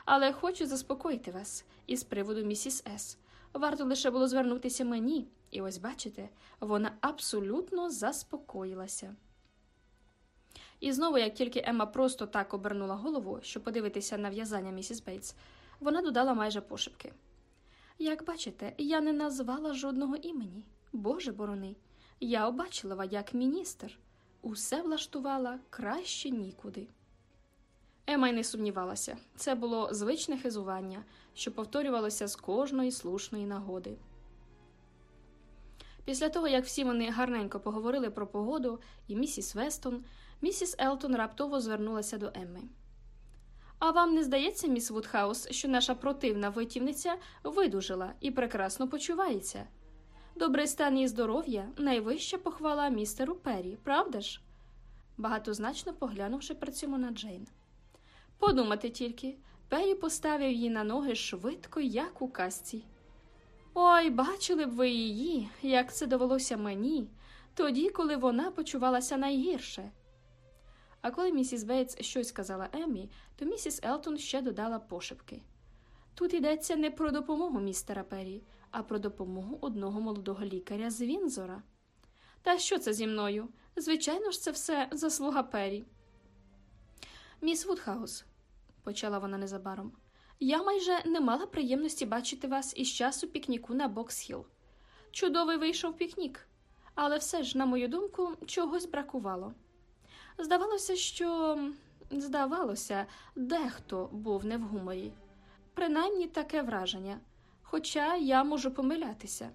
Але хочу заспокоїти вас із приводу місіс С. Варто лише було звернутися мені, і ось бачите, вона абсолютно заспокоїлася. І знову, як тільки Емма просто так обернула голову, щоб подивитися на в'язання місіс Бейтс, вона додала майже пошепки. Як бачите, я не назвала жодного імені. Боже борони, я обачилива як міністр. Усе влаштувала краще нікуди. Ема й не сумнівалася це було звичне хизування, що повторювалося з кожної слушної нагоди. Після того, як всі вони гарненько поговорили про погоду і місіс Вестон, Місіс Елтон раптово звернулася до Емми. А вам не здається, міс Вудхаус, що наша противна витівниця видужала і прекрасно почувається? Добрий стан її здоров'я найвища похвала містеру Перрі, правда ж? багатозначно поглянувши при цьому на Джейн. Подумати тільки, Перрі поставив її на ноги швидко, як у казці. Ой, бачили б ви її, як це довелося мені, тоді, коли вона почувалася найгірше. А коли місіс Бейтс щось сказала Еммі, то місіс Елтон ще додала пошепки. Тут йдеться не про допомогу містера Перрі, а про допомогу одного молодого лікаря з Вінзора. Та що це зі мною? Звичайно ж, це все заслуга Перрі. Міс Вудхаус, почала вона незабаром, я майже не мала приємності бачити вас із часу пікніку на Бокс-Хілл. Чудовий вийшов пікнік, але все ж, на мою думку, чогось бракувало. Здавалося, що здавалося, дехто був не в гуморі. Принаймні таке враження, хоча я можу помилятися.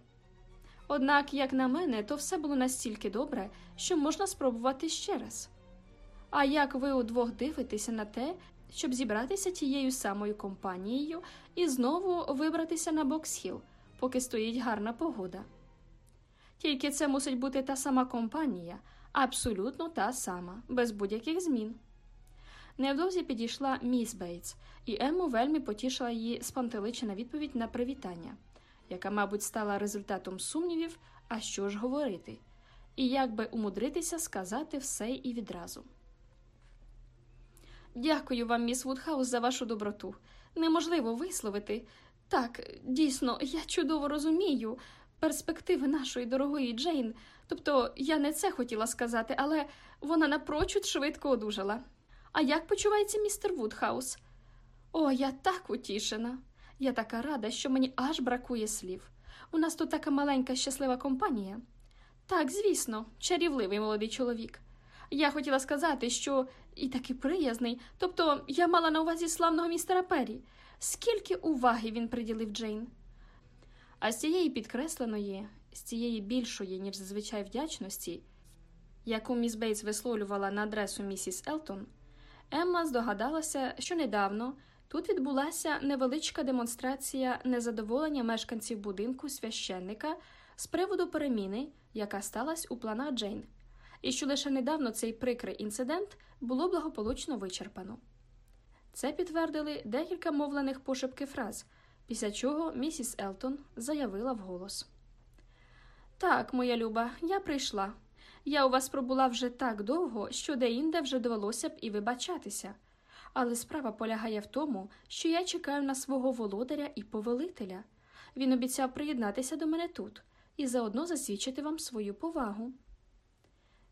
Однак, як на мене, то все було настільки добре, що можна спробувати ще раз. А як ви удвох дивитеся на те, щоб зібратися тією самою компанією і знову вибратися на Боксхіл, поки стоїть гарна погода? Тільки це мусить бути та сама компанія, абсолютно та сама, без будь-яких змін. Невдовзі підійшла міс Бейтс, і Емму вельми потішила її спантеличена відповідь на привітання, яка, мабуть, стала результатом сумнівів, а що ж говорити, і як би умудритися сказати все і відразу. Дякую вам, міс Вудхаус, за вашу доброту. Неможливо висловити. Так, дійсно, я чудово розумію перспективи нашої дорогої Джейн. Тобто, я не це хотіла сказати, але вона напрочуд швидко одужала. А як почувається містер Вудхаус? О, я так утішена. Я така рада, що мені аж бракує слів. У нас тут така маленька щаслива компанія. Так, звісно, чарівливий молодий чоловік. Я хотіла сказати, що і такий приязний, тобто я мала на увазі славного містера Перрі. Скільки уваги він приділив Джейн. А з цієї підкресленої, з цієї більшої, ніж зазвичай вдячності, яку міс Бейтс висловлювала на адресу місіс Елтон, Емма здогадалася, що недавно тут відбулася невеличка демонстрація незадоволення мешканців будинку священника з приводу переміни, яка сталася у планах Джейн, і що лише недавно цей прикрий інцидент було благополучно вичерпано. Це підтвердили декілька мовлених пошепки фраз, після чого місіс Елтон заявила вголос. Так, моя люба, я прийшла. Я у вас пробула вже так довго, що деінде вже довелося б і вибачатися. Але справа полягає в тому, що я чекаю на свого володаря і повелителя. Він обіцяв приєднатися до мене тут і заодно засвідчити вам свою повагу.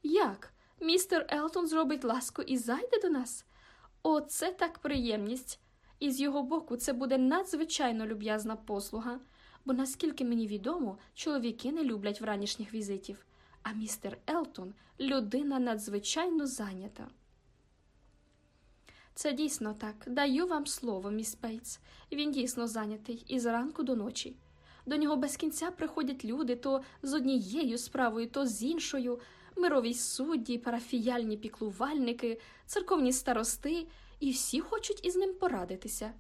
Як? Містер Елтон зробить ласку і зайде до нас? Оце так приємність. І з його боку це буде надзвичайно люб'язна послуга, бо, наскільки мені відомо, чоловіки не люблять вранішніх візитів, а містер Елтон людина надзвичайно зайнята. Це дійсно так. Даю вам слово, міс Бейтс. Він дійсно зайнятий і зранку до ночі. До нього без кінця приходять люди то з однією справою, то з іншою, мирові судді, парафіяльні піклувальники, церковні старости, і всі хочуть із ним порадитися.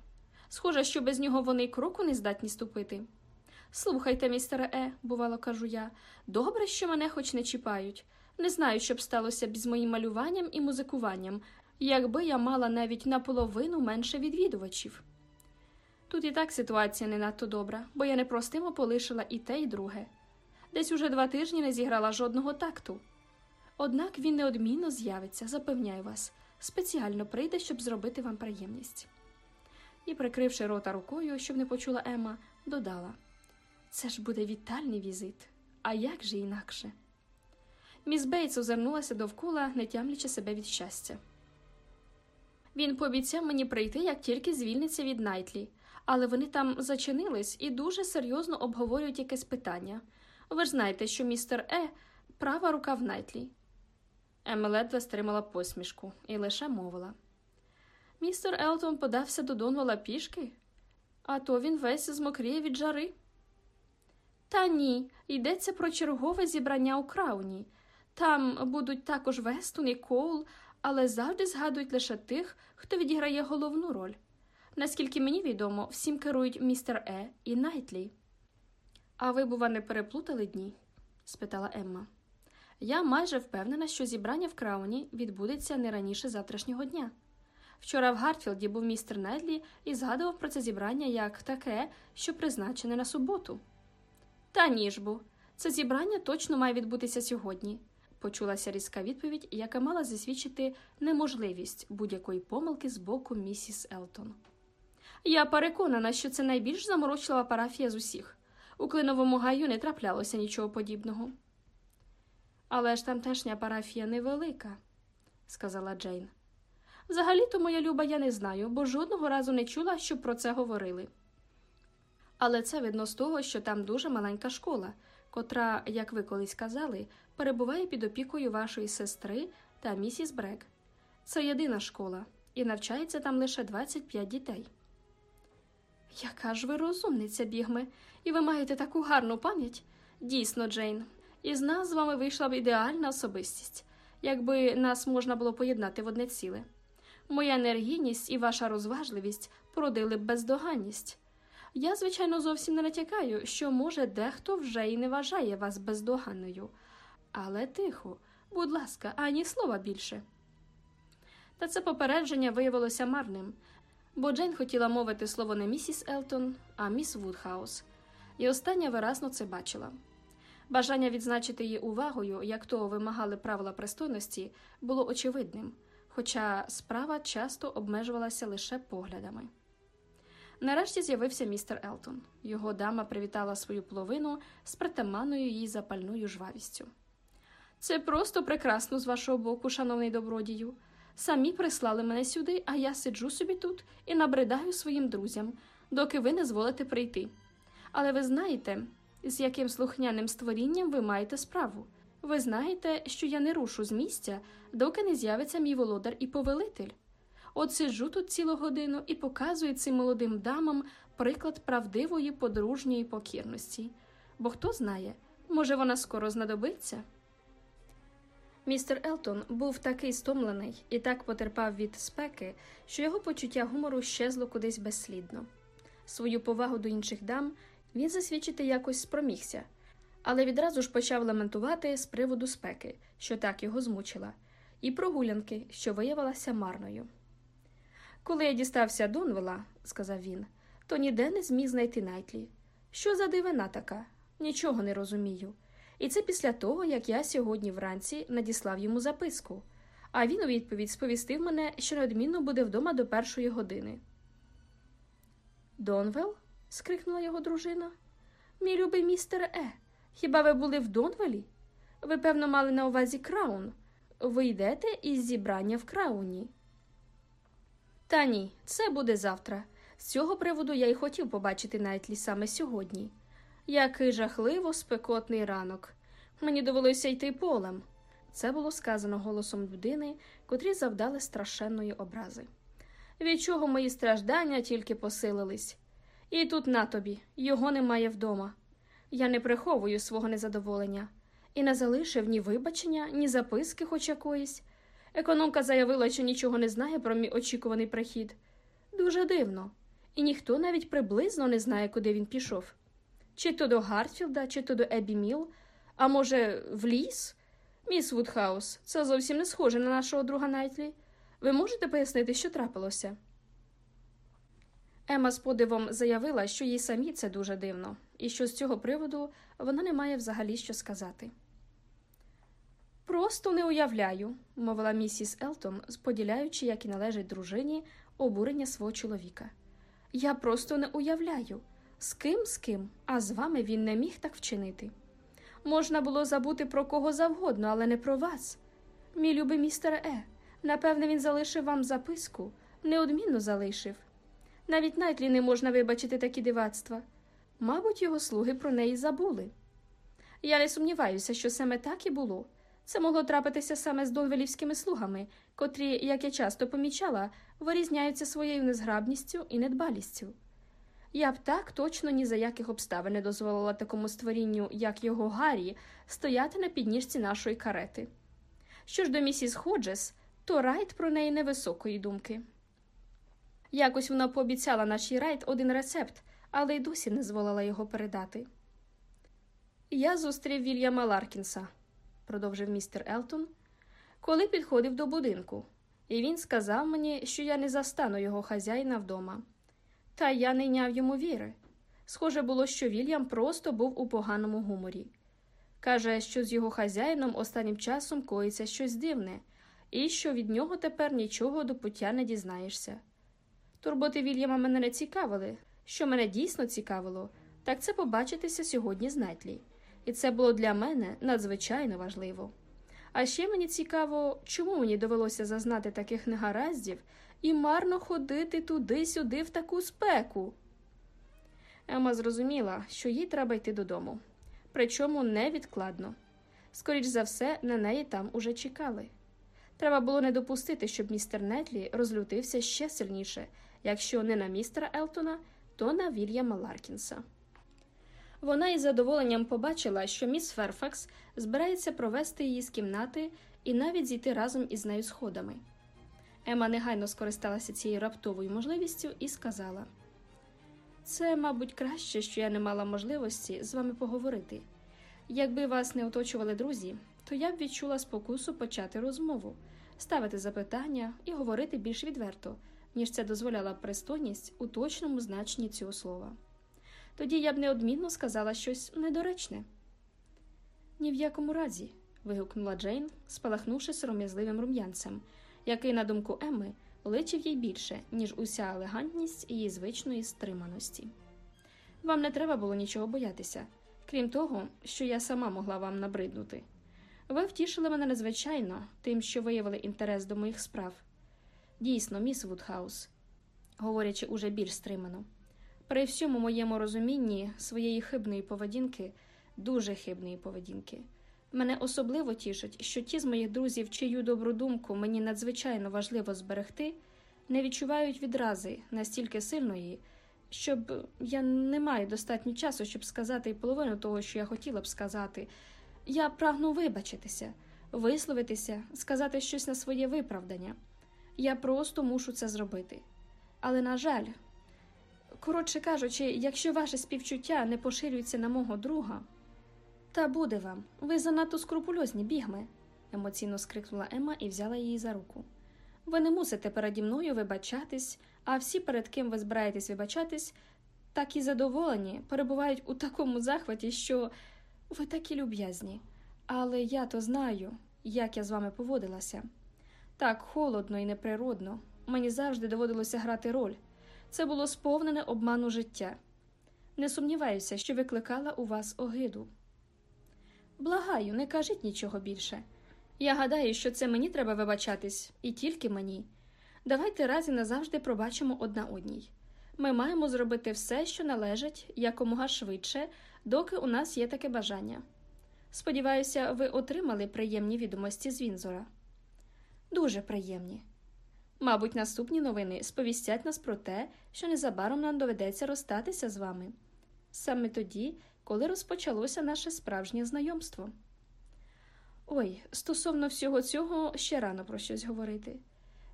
Схоже, що без нього вони й кроку не здатні ступити. Слухайте, містере Е, бувало, кажу я, добре, що мене хоч не чіпають. Не знаю, що б сталося б з моїм малюванням і музикуванням, якби я мала навіть наполовину менше відвідувачів. Тут і так ситуація не надто добра, бо я непростимо полишила і те, і друге. Десь уже два тижні не зіграла жодного такту. Однак він неодмінно з'явиться, запевняю вас, спеціально прийде, щоб зробити вам приємність. І, прикривши рота рукою, щоб не почула Емма, додала це ж буде вітальний візит, а як же інакше? Міс Бейтс озирнулася довкола, не тямлячи себе від щастя. Він пообіцяв мені прийти, як тільки звільниться від Найтлі, але вони там зачинились і дуже серйозно обговорюють якесь питання. Ви ж знаєте, що містер Е. права рука в Найтлі. Емма стримала посмішку і лише мовила. Містер Елтон подався до Донвала пішки, а то він весь змокріє від жари. Та ні, йдеться про чергове зібрання у крауні. Там будуть також Вестон і Коул, але завжди згадують лише тих, хто відіграє головну роль. Наскільки мені відомо, всім керують містер Е і Найтлі. А ви, бува, не переплутали дні? спитала Емма. Я майже впевнена, що зібрання в Крауні відбудеться не раніше завтрашнього дня. Вчора в Гартфілді був містер Найтлі і згадував про це зібрання як таке, що призначене на суботу. Та ні ж бо, це зібрання точно має відбутися сьогодні, почулася різка відповідь, яка мала засвідчити неможливість будь-якої помилки з боку місіс Елтон. Я переконана, що це найбільш заморочлива парафія з усіх. У клиновому гаю не траплялося нічого подібного. Але ж тамтешня парафія невелика, сказала Джейн. Взагалі-то, моя люба, я не знаю, бо жодного разу не чула, щоб про це говорили. Але це видно з того, що там дуже маленька школа, котра, як ви колись казали, перебуває під опікою вашої сестри та місіс Брек. Це єдина школа, і навчається там лише 25 дітей. Яка ж ви розумниця, бігме, і ви маєте таку гарну пам'ять? Дійсно, Джейн, із нас з вами вийшла б ідеальна особистість, якби нас можна було поєднати в одне ціле. Моя енергійність і ваша розважливість породили б бездоганність. Я, звичайно, зовсім не натякаю, що, може, дехто вже й не вважає вас бездоганною. Але тихо, будь ласка, ані слова більше. Та це попередження виявилося марним, бо Джейн хотіла мовити слово не місіс Елтон, а міс Вудхаус, і остання виразно це бачила. Бажання відзначити її увагою, як того вимагали правила пристойності, було очевидним, хоча справа часто обмежувалася лише поглядами. Нарешті з'явився містер Елтон. Його дама привітала свою половину з притаманною їй запальною жвавістю. Це просто прекрасно з вашого боку, шановний добродію. Самі прислали мене сюди, а я сиджу собі тут і набридаю своїм друзям, доки ви не зволите прийти. Але ви знаєте, з яким слухняним створінням ви маєте справу. Ви знаєте, що я не рушу з місця, доки не з'явиться мій володар і повелитель. От сиджу тут цілу годину і показую цим молодим дамам приклад правдивої подружньої покірності. Бо хто знає, може, вона скоро знадобиться. Містер Елтон був такий стомлений і так потерпав від спеки, що його почуття гумору щезло кудись безслідно. Свою повагу до інших дам він засвідчити якось спромігся, але відразу ж почав лементувати з приводу спеки, що так його змучила, і прогулянки, що виявилася марною. Коли я дістався Донвела, сказав він, то ніде не зміг знайти Найтлі. Що за дивина така? Нічого не розумію. І це після того, як я сьогодні вранці надіслав йому записку, а він у відповідь сповістив мене, що неодмінно буде вдома до першої години. Донвел? скрикнула його дружина. Мій любий містер Е, хіба ви були в Донвелі? Ви, певно, мали на увазі краун. Ви йдете із зібрання в крауні. Та ні, це буде завтра. З цього приводу я й хотів побачити Найтлі саме сьогодні. Який жахливо спекотний ранок. Мені довелося йти полем. Це було сказано голосом людини, котрі завдали страшенної образи. Від чого мої страждання тільки посилились. І тут на тобі, його немає вдома. Я не приховую свого незадоволення і не залишив ні вибачення, ні записки, хоч якоїсь. Економка заявила, що нічого не знає про мій очікуваний прихід. Дуже дивно, і ніхто навіть приблизно не знає, куди він пішов. Чи то до Гартфілда, чи то до Ебі Міл, а може, в ліс? Міс Вудхаус, це зовсім не схоже на нашого друга Найтлі. Ви можете пояснити, що трапилося? Емма з подивом заявила, що їй самі це дуже дивно, і що з цього приводу вона не має взагалі що сказати. Просто не уявляю, мовила місіс Елтон, поділяючи, як і належить дружині, обурення свого чоловіка. Я просто не уявляю, з ким з ким, а з вами він не міг так вчинити. Можна було забути про кого завгодно, але не про вас. Мій любий містер Е, напевне, він залишив вам записку, неодмінно залишив. Навіть Найтлі не можна вибачити такі дивацтва. Мабуть, його слуги про неї забули. Я не сумніваюся, що саме так і було. Це могло трапитися саме з донвелівськими слугами, котрі, як я часто помічала, вирізняються своєю незграбністю і недбалістю. Я б так точно ні за яких обставин не дозволила такому створінню, як його Гаррі, стояти на підніжці нашої карети. Що ж до місіс Ходжес, то Райт про неї невисокої думки. Якось вона пообіцяла нашій Райт один рецепт, але й досі не зволила його передати. Я зустрів Вільяма Ларкінса, продовжив містер Елтон, коли підходив до будинку, і він сказав мені, що я не застану його хазяїна вдома. Та я не йняв йому віри. Схоже було, що Вільям просто був у поганому гуморі. Каже, що з його хазяїном останнім часом коїться щось дивне, і що від нього тепер нічого до пуття не дізнаєшся. Турботи Вільяма мене не цікавили. Що мене дійсно цікавило, так це побачитися сьогодні з Нетлі. І це було для мене надзвичайно важливо. А ще мені цікаво, чому мені довелося зазнати таких негараздів і марно ходити туди-сюди в таку спеку. Ема зрозуміла, що їй треба йти додому, причому невідкладно. Скоріш за все, на неї там уже чекали. Треба було не допустити, щоб містер Нетлі розлютився ще сильніше, якщо не на містера Елтона, то на Вільяма Ларкінса. Вона із задоволенням побачила, що міс Ферфакс збирається провести її з кімнати і навіть зійти разом із нею сходами. Ема негайно скористалася цією раптовою можливістю і сказала: Це, мабуть, краще, що я не мала можливості з вами поговорити. Якби вас не оточували друзі, то я б відчула спокусу почати розмову, ставити запитання і говорити більш відверто, ніж це дозволяла пристойність у точному значенні цього слова. Тоді я б неодмінно сказала щось недоречне. Ні в якому разі. вигукнула Джейн, спалахнувши сором'язливим рум'янцем, який, на думку Емми, личив їй більше, ніж уся елегантність її звичної стриманості. Вам не треба було нічого боятися, крім того, що я сама могла вам набриднути. Ви втішили мене незвичайно тим, що виявили інтерес до моїх справ. Дійсно, міс Вудхаус, говорячи уже більш стримано. При всьому моєму розумінні своєї хибної поведінки, дуже хибної поведінки, мене особливо тішить, що ті з моїх друзів, чию добру думку мені надзвичайно важливо зберегти, не відчувають відрази настільки сильної, щоб я не маю достатньо часу, щоб сказати і половину того, що я хотіла б сказати. Я прагну вибачитися, висловитися, сказати щось на своє виправдання. Я просто мушу це зробити. Але, на жаль, коротше кажучи, якщо ваше співчуття не поширюється на мого друга, та буде вам, ви занадто скрупульозні бігми, емоційно скрикнула Емма і взяла її за руку. Ви не мусите переді мною вибачатись, а всі, перед ким ви збираєтесь вибачатись, так і задоволені, перебувають у такому захваті, що ви такі люб'язні. Але я то знаю, як я з вами поводилася. Так холодно і неприродно. Мені завжди доводилося грати роль. Це було сповнене обману життя. Не сумніваюся, що викликала у вас огиду. Благаю, не кажіть нічого більше. Я гадаю, що це мені треба вибачатись, і тільки мені. Давайте раз і назавжди пробачимо одна одній. Ми маємо зробити все, що належить якомога швидше, доки у нас є таке бажання. Сподіваюся, ви отримали приємні відомості з Вінзора. Дуже приємні. Мабуть, наступні новини сповістять нас про те, що незабаром нам доведеться розстатися з вами. Саме тоді, коли розпочалося наше справжнє знайомство. Ой, стосовно всього цього ще рано про щось говорити.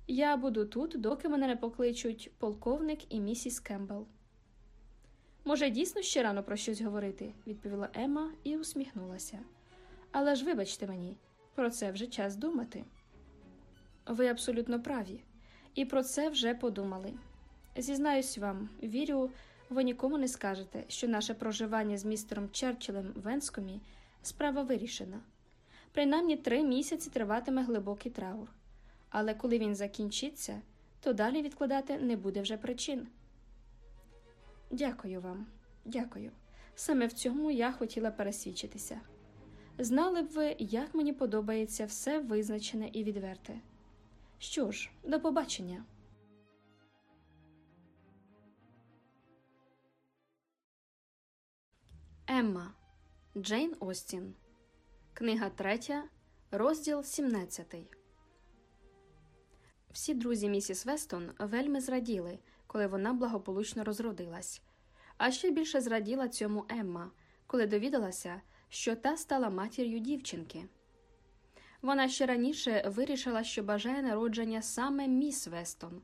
Я буду тут, доки мене не покличуть полковник і місіс Кембл. Може, дійсно ще рано про щось говорити, відповіла Ема і усміхнулася. Але ж, вибачте мені, про це вже час думати. Ви абсолютно праві, і про це вже подумали. Зізнаюсь вам, вірю, ви нікому не скажете, що наше проживання з містером Черчиллем в Енскомі справа вирішена. Принаймні три місяці триватиме глибокий траур, але коли він закінчиться, то далі відкладати не буде вже причин. Дякую вам, дякую. Саме в цьому я хотіла пересвідчитися. Знали б ви, як мені подобається все визначене і відверте. Що ж, до побачення. Емма Джейн Остін. Книга третя, розділ 17. Всі друзі місіс Вестон вельми зраділи, коли вона благополучно розродилась. А ще більше зраділа цьому Емма, коли довідалася, що та стала матір'ю дівчинки. Вона ще раніше вирішила, що бажає народження саме міс Вестон.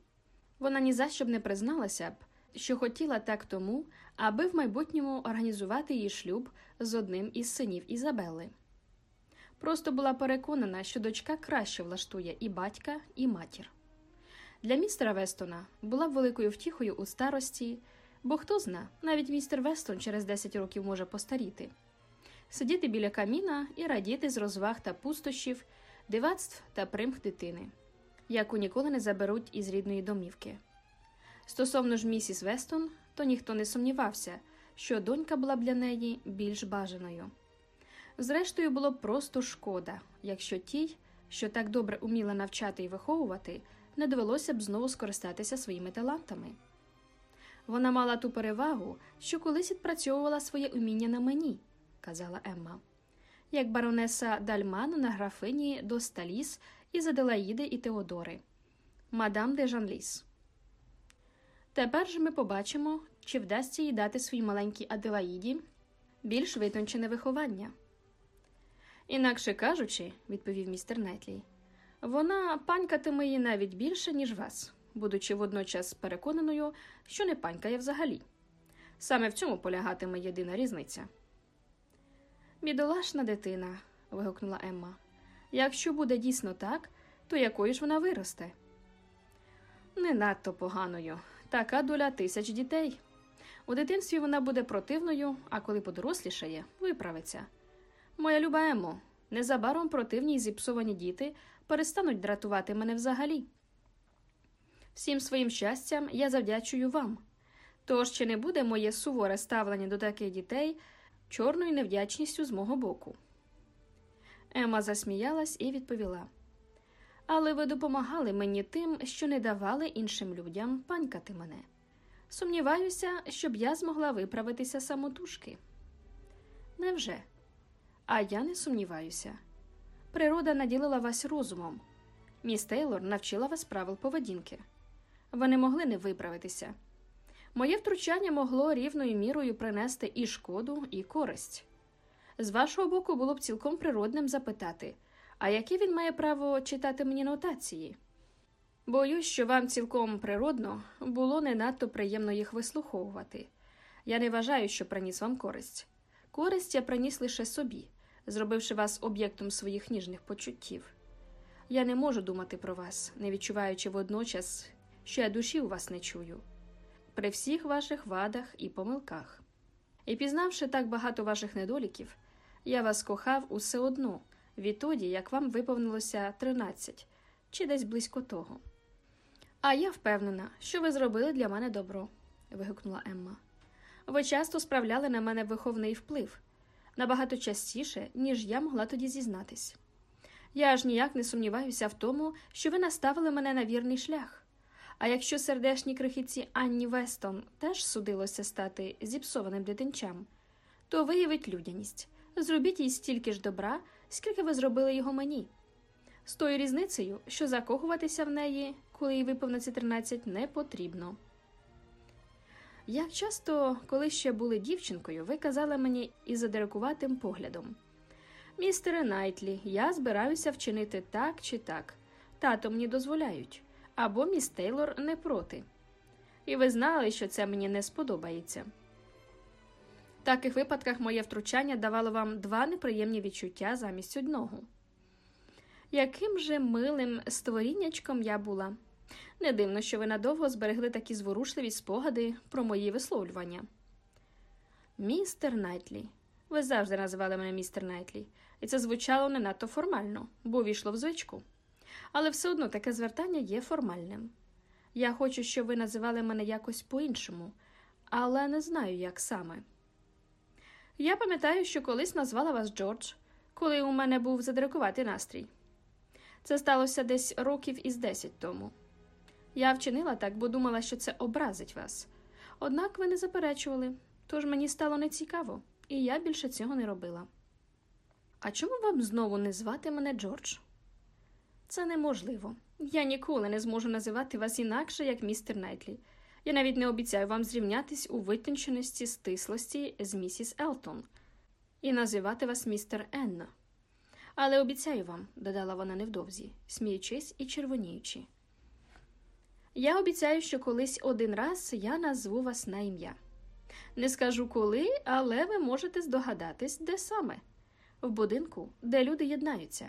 Вона ні за що б не призналася б, що хотіла так тому, аби в майбутньому організувати її шлюб з одним із синів Ізабелли. Просто була переконана, що дочка краще влаштує і батька, і матір. Для містера Вестона була б великою втіхою у старості, бо хто зна, навіть містер Вестон через 10 років може постаріти, сидіти біля каміна і радіти з розваг та пустощів, дивацтв та примх дитини, яку ніколи не заберуть із рідної домівки. Стосовно ж місіс Вестон, то ніхто не сумнівався, що донька була б для неї більш бажаною. Зрештою, було просто шкода, якщо тій, що так добре уміла навчати і виховувати, не довелося б знову скористатися своїми талантами. Вона мала ту перевагу, що колись відпрацьовувала своє уміння на мені, казала Емма, як баронеса Дальман на графині Досталіс із Аделаїди і Теодори, мадам де Жанліс. Тепер же ми побачимо, чи вдасться їй дати своїй маленькій Аделаїді більш витончене виховання. Інакше кажучи, відповів містер Найтлі, вона панькатиме її навіть більше, ніж вас, будучи водночас переконаною, що не панькає взагалі. Саме в цьому полягатиме єдина різниця. Бідолашна дитина. вигукнула Емма. Якщо буде дійсно так, то якою ж вона виросте? Не надто поганою. Така доля тисяч дітей. У дитинстві вона буде противною, а коли подорослішає, виправиться. Моя люба Емо, незабаром противні й зіпсовані діти перестануть дратувати мене взагалі. Всім своїм щастям я завдячую вам. Тож чи не буде моє суворе ставлення до таких дітей чорною невдячністю з мого боку? Ема засміялась і відповіла. Але ви допомагали мені тим, що не давали іншим людям панькати мене. Сумніваюся, щоб я змогла виправитися самотужки. Невже? А я не сумніваюся. Природа наділила вас розумом. Міс Тейлор навчила вас правил поведінки. Ви не могли не виправитися. Моє втручання могло рівною мірою принести і шкоду, і користь. З вашого боку було б цілком природним запитати, а яке він має право читати мені нотації? Боюсь, що вам цілком природно було не надто приємно їх вислуховувати. Я не вважаю, що приніс вам користь. Користь я приніс лише собі, зробивши вас об'єктом своїх ніжних почуттів. Я не можу думати про вас, не відчуваючи водночас, що я душі у вас не чую, при всіх ваших вадах і помилках. І пізнавши так багато ваших недоліків, я вас кохав усе одно, відтоді, як вам виповнилося тринадцять чи десь близько того. А я впевнена, що ви зробили для мене добро, вигукнула Емма. Ви часто справляли на мене виховний вплив набагато частіше, ніж я могла тоді зізнатись. Я аж ніяк не сумніваюся в тому, що ви наставили мене на вірний шлях. А якщо сердешній крихітці Анні Вестон теж судилося стати зіпсованим дитинчам, то виявіть людяність, зробіть їй стільки ж добра, скільки ви зробили його мені. З тою різницею, що закохуватися в неї, коли їй виповниться 13, не потрібно. Як часто, коли ще були дівчинкою, ви казали мені із задирикуватим поглядом Містере Найтлі, я збираюся вчинити так чи так. Тато мені дозволяють, або міс Тейлор не проти. І ви знали, що це мені не сподобається. В таких випадках моє втручання давало вам два неприємні відчуття замість одного. Яким же милим створіннячком я була. Не дивно, що ви надовго зберегли такі зворушливі спогади про мої висловлювання. Містер Найтлі. Ви завжди називали мене містер Найтлі, і це звучало не надто формально, бо ввійшло в звичку. Але все одно таке звертання є формальним. Я хочу, щоб ви називали мене якось по-іншому, але не знаю, як саме. Я пам'ятаю, що колись назвала вас Джордж, коли у мене був задеркуватий настрій. Це сталося десь років із десять тому. Я вчинила так, бо думала, що це образить вас. Однак ви не заперечували, тож мені стало нецікаво, і я більше цього не робила. А чому вам знову не звати мене Джордж? Це неможливо. Я ніколи не зможу називати вас інакше, як містер Найтлі. Я навіть не обіцяю вам зрівнятись у витонченості стислості з місіс Елтон і називати вас містер Енна. Але обіцяю вам, додала вона невдовзі, сміючись і червоніючи. Я обіцяю, що колись один раз я назву вас на ім'я. Не скажу коли, але ви можете здогадатись, де саме в будинку, де люди єднаються,